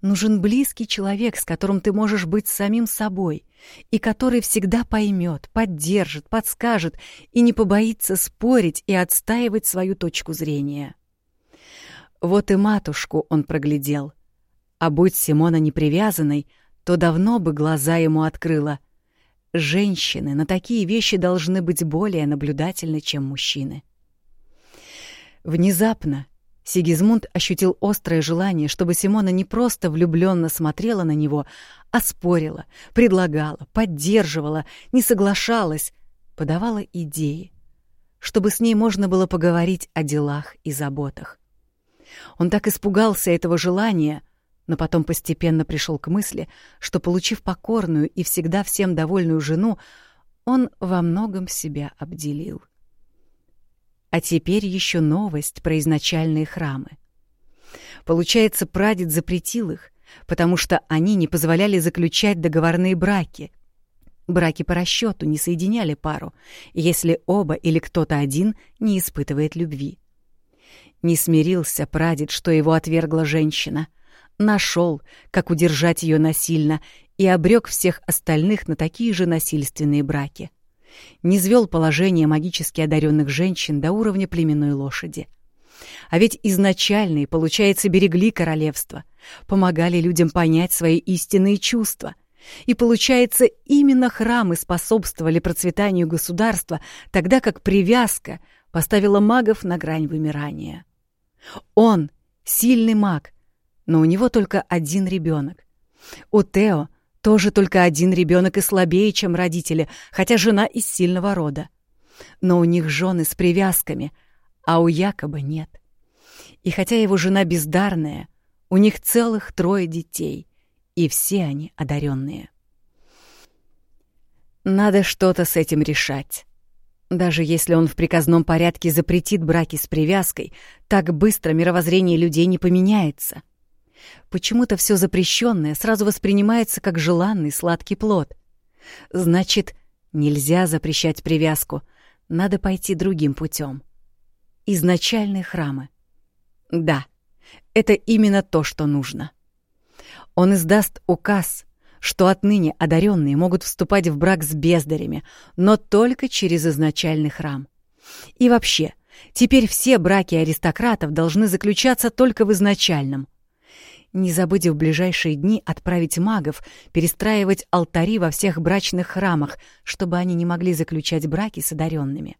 Нужен близкий человек, с которым ты можешь быть самим собой, и который всегда поймет, поддержит, подскажет и не побоится спорить и отстаивать свою точку зрения. Вот и матушку он проглядел. А будь Симона непривязанной, то давно бы глаза ему открыла. Женщины на такие вещи должны быть более наблюдательны, чем мужчины. Внезапно Сигизмунд ощутил острое желание, чтобы Симона не просто влюбленно смотрела на него, а спорила, предлагала, поддерживала, не соглашалась, подавала идеи, чтобы с ней можно было поговорить о делах и заботах. Он так испугался этого желания, но потом постепенно пришел к мысли, что, получив покорную и всегда всем довольную жену, он во многом себя обделил. А теперь еще новость про изначальные храмы. Получается, прадед запретил их, потому что они не позволяли заключать договорные браки. Браки по расчету не соединяли пару, если оба или кто-то один не испытывает любви. Не смирился прадед, что его отвергла женщина. Нашел, как удержать ее насильно, и обрек всех остальных на такие же насильственные браки не звел положение магически одаренных женщин до уровня племенной лошади. А ведь изначальные, получается, берегли королевство, помогали людям понять свои истинные чувства. И, получается, именно храмы способствовали процветанию государства, тогда как привязка поставила магов на грань вымирания. Он — сильный маг, но у него только один ребенок. У Тео — тоже только один ребенок и слабее, чем родители, хотя жена из сильного рода. Но у них жены с привязками, а у Якоба нет. И хотя его жена бездарная, у них целых трое детей, и все они одаренные. Надо что-то с этим решать. Даже если он в приказном порядке запретит браки с привязкой, так быстро мировоззрение людей не поменяется. Почему-то все запрещенное сразу воспринимается как желанный сладкий плод. Значит, нельзя запрещать привязку, надо пойти другим путем. Изначальные храмы. Да, это именно то, что нужно. Он издаст указ, что отныне одаренные могут вступать в брак с бездарями, но только через изначальный храм. И вообще, теперь все браки аристократов должны заключаться только в изначальном — не забудь в ближайшие дни отправить магов перестраивать алтари во всех брачных храмах, чтобы они не могли заключать браки с одаренными.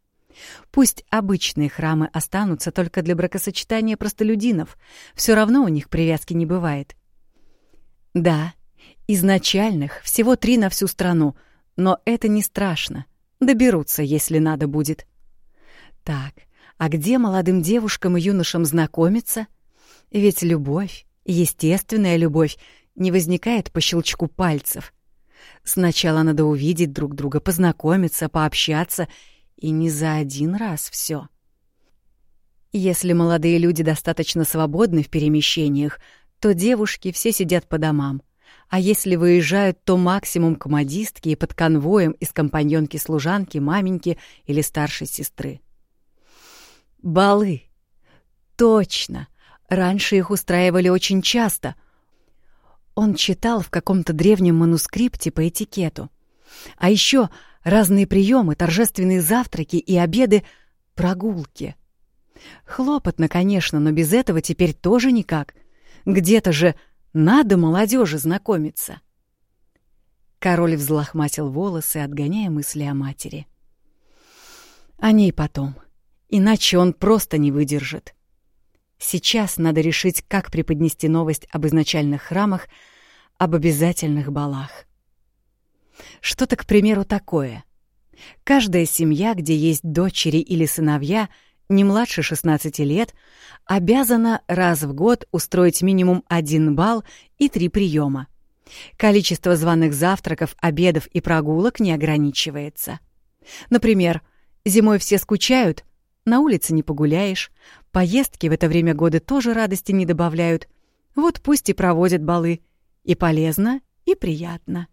Пусть обычные храмы останутся только для бракосочетания простолюдинов, все равно у них привязки не бывает. Да, изначальных всего три на всю страну, но это не страшно. Доберутся, если надо будет. Так, а где молодым девушкам и юношам знакомиться? Ведь любовь Естественная любовь не возникает по щелчку пальцев. Сначала надо увидеть друг друга, познакомиться, пообщаться, и не за один раз все. Если молодые люди достаточно свободны в перемещениях, то девушки все сидят по домам, а если выезжают, то максимум к модистке и под конвоем из компаньонки-служанки, маменьки или старшей сестры. Балы. Точно. Раньше их устраивали очень часто. Он читал в каком-то древнем манускрипте по этикету. А еще разные приемы, торжественные завтраки и обеды, прогулки. Хлопотно, конечно, но без этого теперь тоже никак. Где-то же надо молодежи знакомиться. Король взлохматил волосы, отгоняя мысли о матери. О ней потом. Иначе он просто не выдержит. Сейчас надо решить, как преподнести новость об изначальных храмах, об обязательных балах. Что-то, к примеру, такое. Каждая семья, где есть дочери или сыновья, не младше 16 лет, обязана раз в год устроить минимум один бал и три приема. Количество званых завтраков, обедов и прогулок не ограничивается. Например, зимой все скучают, на улице не погуляешь, поездки в это время года тоже радости не добавляют. Вот пусть и проводят балы. И полезно, и приятно.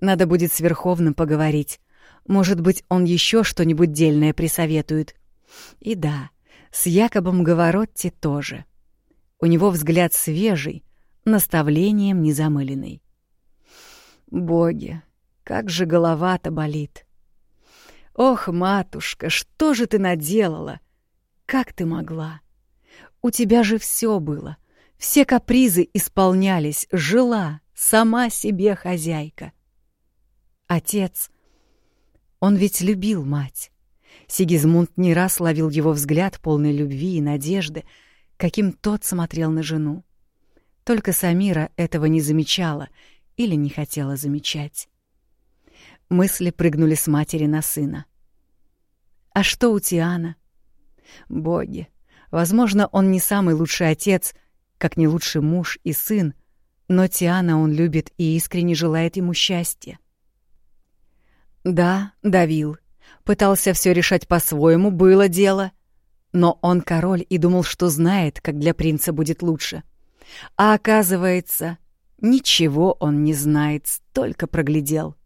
Надо будет с Верховным поговорить. Может быть, он еще что-нибудь дельное присоветует. И да, с Якобом Говоротти тоже. У него взгляд свежий, наставлением незамыленный. Боги, как же голова-то болит. Ох, матушка, что же ты наделала? Как ты могла? У тебя же все было. Все капризы исполнялись, жила, сама себе хозяйка. Отец, он ведь любил мать. Сигизмунд не раз ловил его взгляд полный любви и надежды, каким тот смотрел на жену. Только Самира этого не замечала или не хотела замечать. Мысли прыгнули с матери на сына. А что у Тиана? Боги, возможно, он не самый лучший отец, как не лучший муж и сын, но Тиана он любит и искренне желает ему счастья. Да, давил, пытался все решать по-своему, было дело. Но он король и думал, что знает, как для принца будет лучше. А оказывается, ничего он не знает, столько проглядел.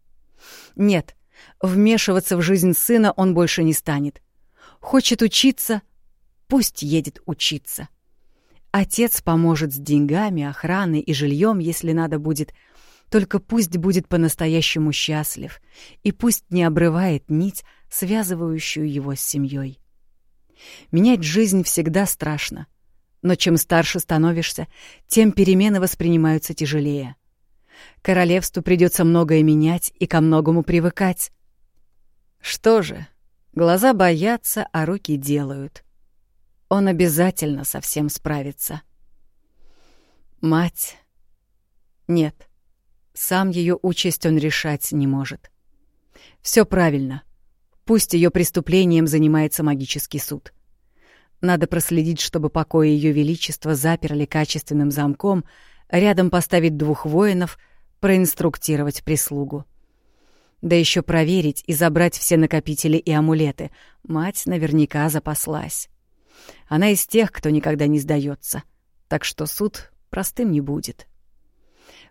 Нет, вмешиваться в жизнь сына он больше не станет. Хочет учиться, пусть едет учиться. Отец поможет с деньгами, охраной и жильем, если надо будет. Только пусть будет по-настоящему счастлив, и пусть не обрывает нить, связывающую его с семьей. Менять жизнь всегда страшно — но чем старше становишься, тем перемены воспринимаются тяжелее. Королевству придется многое менять и ко многому привыкать. Что же, глаза боятся, а руки делают. Он обязательно со всем справится. Мать... Нет, сам ее участь он решать не может. Все правильно. Пусть ее преступлением занимается магический суд. Надо проследить, чтобы покои Ее Величества заперли качественным замком, рядом поставить двух воинов, проинструктировать прислугу. Да еще проверить и забрать все накопители и амулеты. Мать наверняка запаслась. Она из тех, кто никогда не сдается, так что суд простым не будет.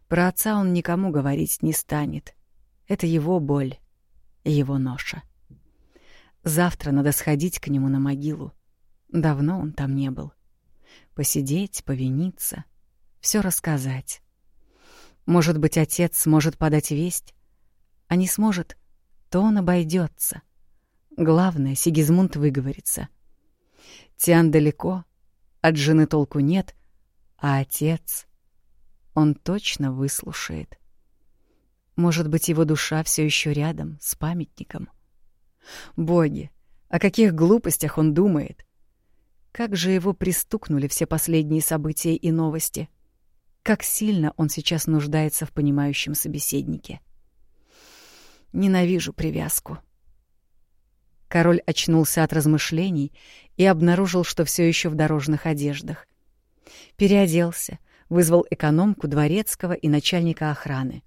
Про отца он никому говорить не станет. Это его боль, его ноша. Завтра надо сходить к нему на могилу. Давно он там не был. Посидеть, повиниться, все рассказать. Может быть, отец сможет подать весть, а не сможет, то он обойдется. Главное, Сигизмунд выговорится. Тиан далеко, от жены толку нет, а отец... Он точно выслушает. Может быть, его душа все еще рядом, с памятником. Боги, о каких глупостях он думает? Как же его пристукнули все последние события и новости. Как сильно он сейчас нуждается в понимающем собеседнике. Ненавижу привязку. Король очнулся от размышлений и обнаружил, что все еще в дорожных одеждах. Переоделся, вызвал экономку дворецкого и начальника охраны.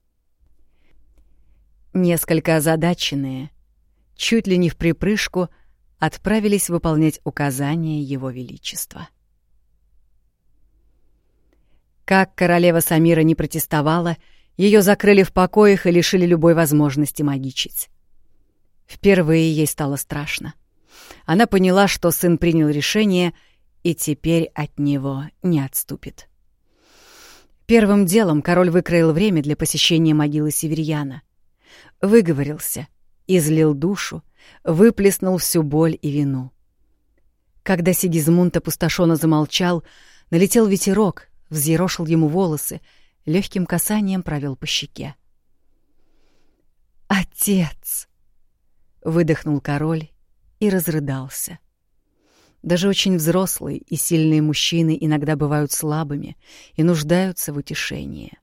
Несколько озадаченные, чуть ли не в припрыжку, отправились выполнять указания Его Величества. Как королева Самира не протестовала, ее закрыли в покоях и лишили любой возможности магичить. Впервые ей стало страшно. Она поняла, что сын принял решение и теперь от него не отступит. Первым делом король выкроил время для посещения могилы Северьяна. Выговорился, излил душу, выплеснул всю боль и вину. Когда Сигизмунд опустошенно замолчал, налетел ветерок, взъерошил ему волосы, легким касанием провел по щеке. «Отец!» — выдохнул король и разрыдался. Даже очень взрослые и сильные мужчины иногда бывают слабыми и нуждаются в утешении.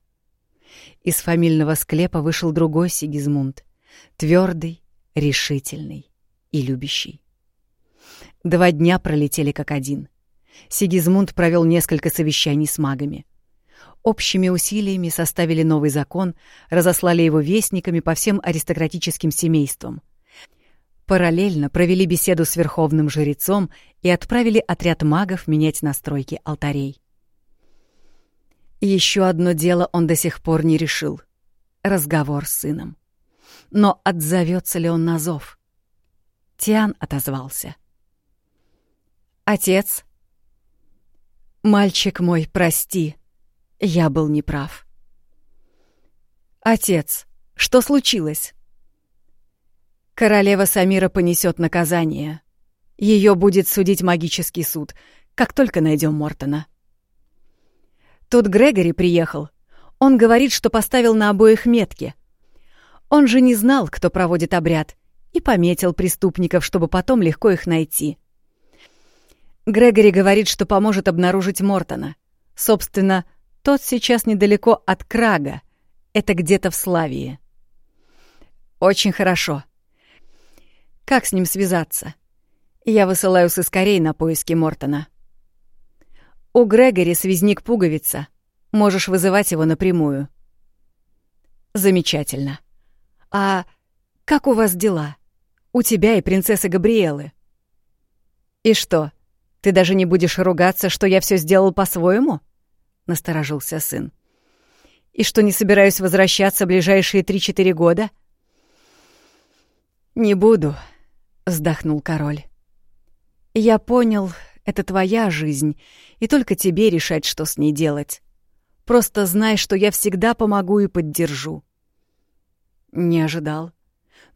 Из фамильного склепа вышел другой Сигизмунд, твердый, решительный и любящий. Два дня пролетели как один. Сигизмунд провел несколько совещаний с магами. Общими усилиями составили новый закон, разослали его вестниками по всем аристократическим семействам. Параллельно провели беседу с верховным жрецом и отправили отряд магов менять настройки алтарей. Еще одно дело он до сих пор не решил — разговор с сыном. Но отзовется ли он на зов? Тиан отозвался. «Отец, мальчик мой, прости, я был неправ». «Отец, что случилось?» «Королева Самира понесет наказание. Ее будет судить магический суд, как только найдем Мортона». Тут Грегори приехал. Он говорит, что поставил на обоих метки. Он же не знал, кто проводит обряд, и пометил преступников, чтобы потом легко их найти. Грегори говорит, что поможет обнаружить Мортона. Собственно, тот сейчас недалеко от Крага. Это где-то в Славии. Очень хорошо. Как с ним связаться? Я высылаю сыскарей на поиски Мортона. У Грегори связник пуговица. Можешь вызывать его напрямую. Замечательно. А как у вас дела? У тебя и принцессы Габриэлы. И что, ты даже не будешь ругаться, что я все сделал по-своему? Насторожился сын. И что не собираюсь возвращаться ближайшие три-четыре года? Не буду, вздохнул король. Я понял, это твоя жизнь, и только тебе решать, что с ней делать. Просто знай, что я всегда помогу и поддержу». Не ожидал.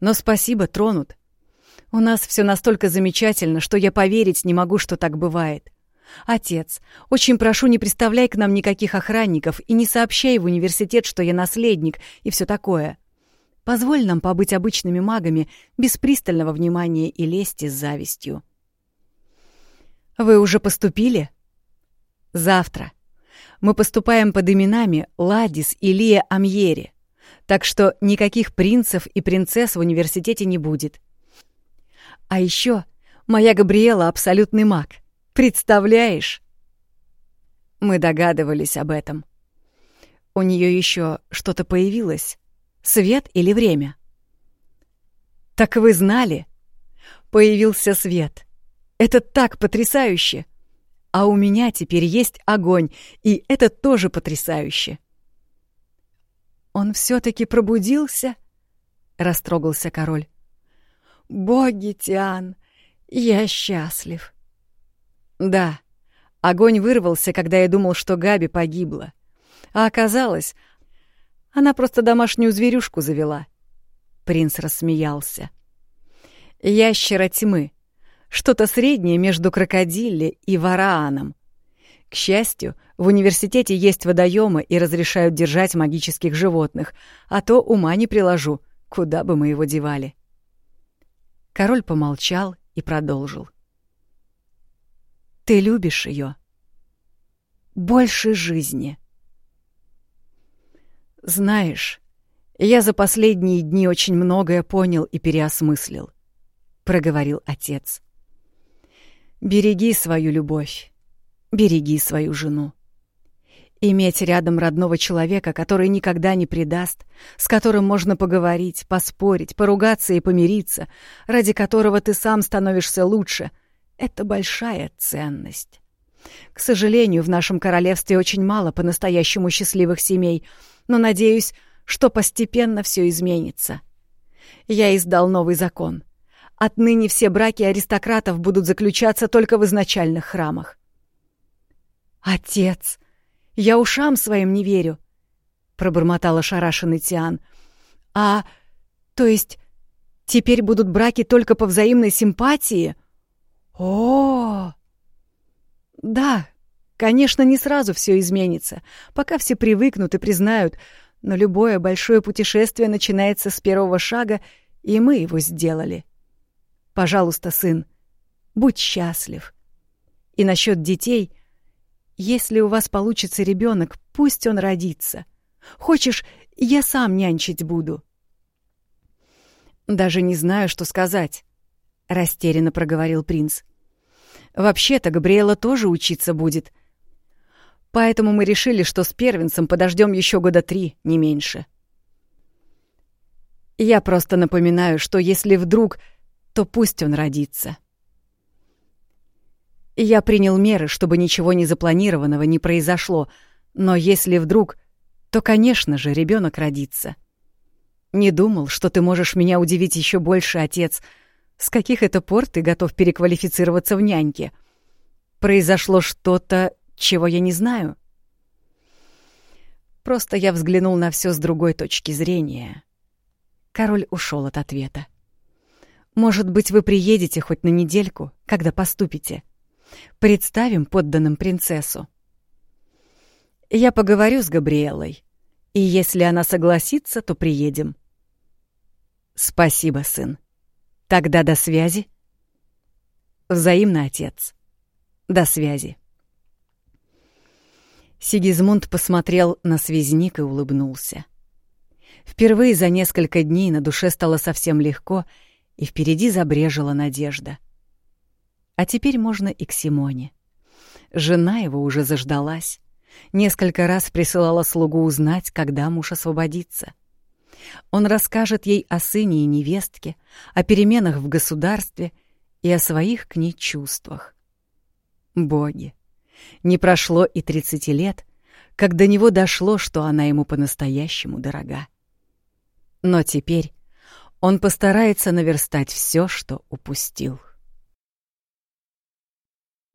Но спасибо, тронут. У нас все настолько замечательно, что я поверить не могу, что так бывает. Отец, очень прошу, не представляй к нам никаких охранников и не сообщай в университет, что я наследник и все такое. Позволь нам побыть обычными магами без пристального внимания и лести с завистью. Вы уже поступили? Завтра. Мы поступаем под именами Ладис и Лия Амьери. Так что никаких принцев и принцесс в университете не будет. А еще моя Габриэла абсолютный маг. Представляешь? Мы догадывались об этом. У нее еще что-то появилось. Свет или время? Так вы знали? Появился свет. Это так потрясающе! А у меня теперь есть огонь, и это тоже потрясающе. Он все-таки пробудился? Растрогался король. Боги, Тиан, я счастлив. Да, огонь вырвался, когда я думал, что Габи погибла. А оказалось, она просто домашнюю зверюшку завела. Принц рассмеялся. Ящера тьмы — что-то среднее между крокодилли и варааном. К счастью, в университете есть водоемы и разрешают держать магических животных, а то ума не приложу, куда бы мы его девали. Король помолчал и продолжил. «Ты любишь ее? Больше жизни». «Знаешь, я за последние дни очень многое понял и переосмыслил», — проговорил отец. Береги свою любовь, береги свою жену. Иметь рядом родного человека, который никогда не предаст, с которым можно поговорить, поспорить, поругаться и помириться, ради которого ты сам становишься лучше — это большая ценность. К сожалению, в нашем королевстве очень мало по-настоящему счастливых семей, но надеюсь, что постепенно все изменится. Я издал новый закон — Отныне все браки аристократов будут заключаться только в изначальных храмах. «Отец, я ушам своим не верю», — пробормотала шарашенный Тиан. «А, то есть, теперь будут браки только по взаимной симпатии?» О, -о! Да, конечно, не сразу все изменится, пока все привыкнут и признают, но любое большое путешествие начинается с первого шага, и мы его сделали. Пожалуйста, сын, будь счастлив. И насчет детей, если у вас получится ребенок, пусть он родится. Хочешь, я сам нянчить буду. Даже не знаю, что сказать, растерянно проговорил принц. Вообще-то Габриэла тоже учиться будет. Поэтому мы решили, что с первенцем подождем еще года три, не меньше. Я просто напоминаю, что если вдруг, то пусть он родится. Я принял меры, чтобы ничего незапланированного не произошло, но если вдруг, то, конечно же, ребенок родится. Не думал, что ты можешь меня удивить еще больше, отец. С каких это пор ты готов переквалифицироваться в няньке? Произошло что-то, чего я не знаю. Просто я взглянул на все с другой точки зрения. Король ушел от ответа. Может быть, вы приедете хоть на недельку, когда поступите? — Представим подданным принцессу. Я поговорю с Габриэлой, и если она согласится, то приедем. Спасибо, сын. Тогда до связи. Взаимно, отец. До связи. Сигизмунд посмотрел на связник и улыбнулся. Впервые за несколько дней на душе стало совсем легко, и впереди забрежила надежда. А теперь можно и к Симоне. Жена его уже заждалась. Несколько раз присылала слугу узнать, когда муж освободится. Он расскажет ей о сыне и невестке, о переменах в государстве и о своих к ней чувствах. Боги! Не прошло и тридцати лет, как до него дошло, что она ему по-настоящему дорога. Но теперь он постарается наверстать все, что упустил.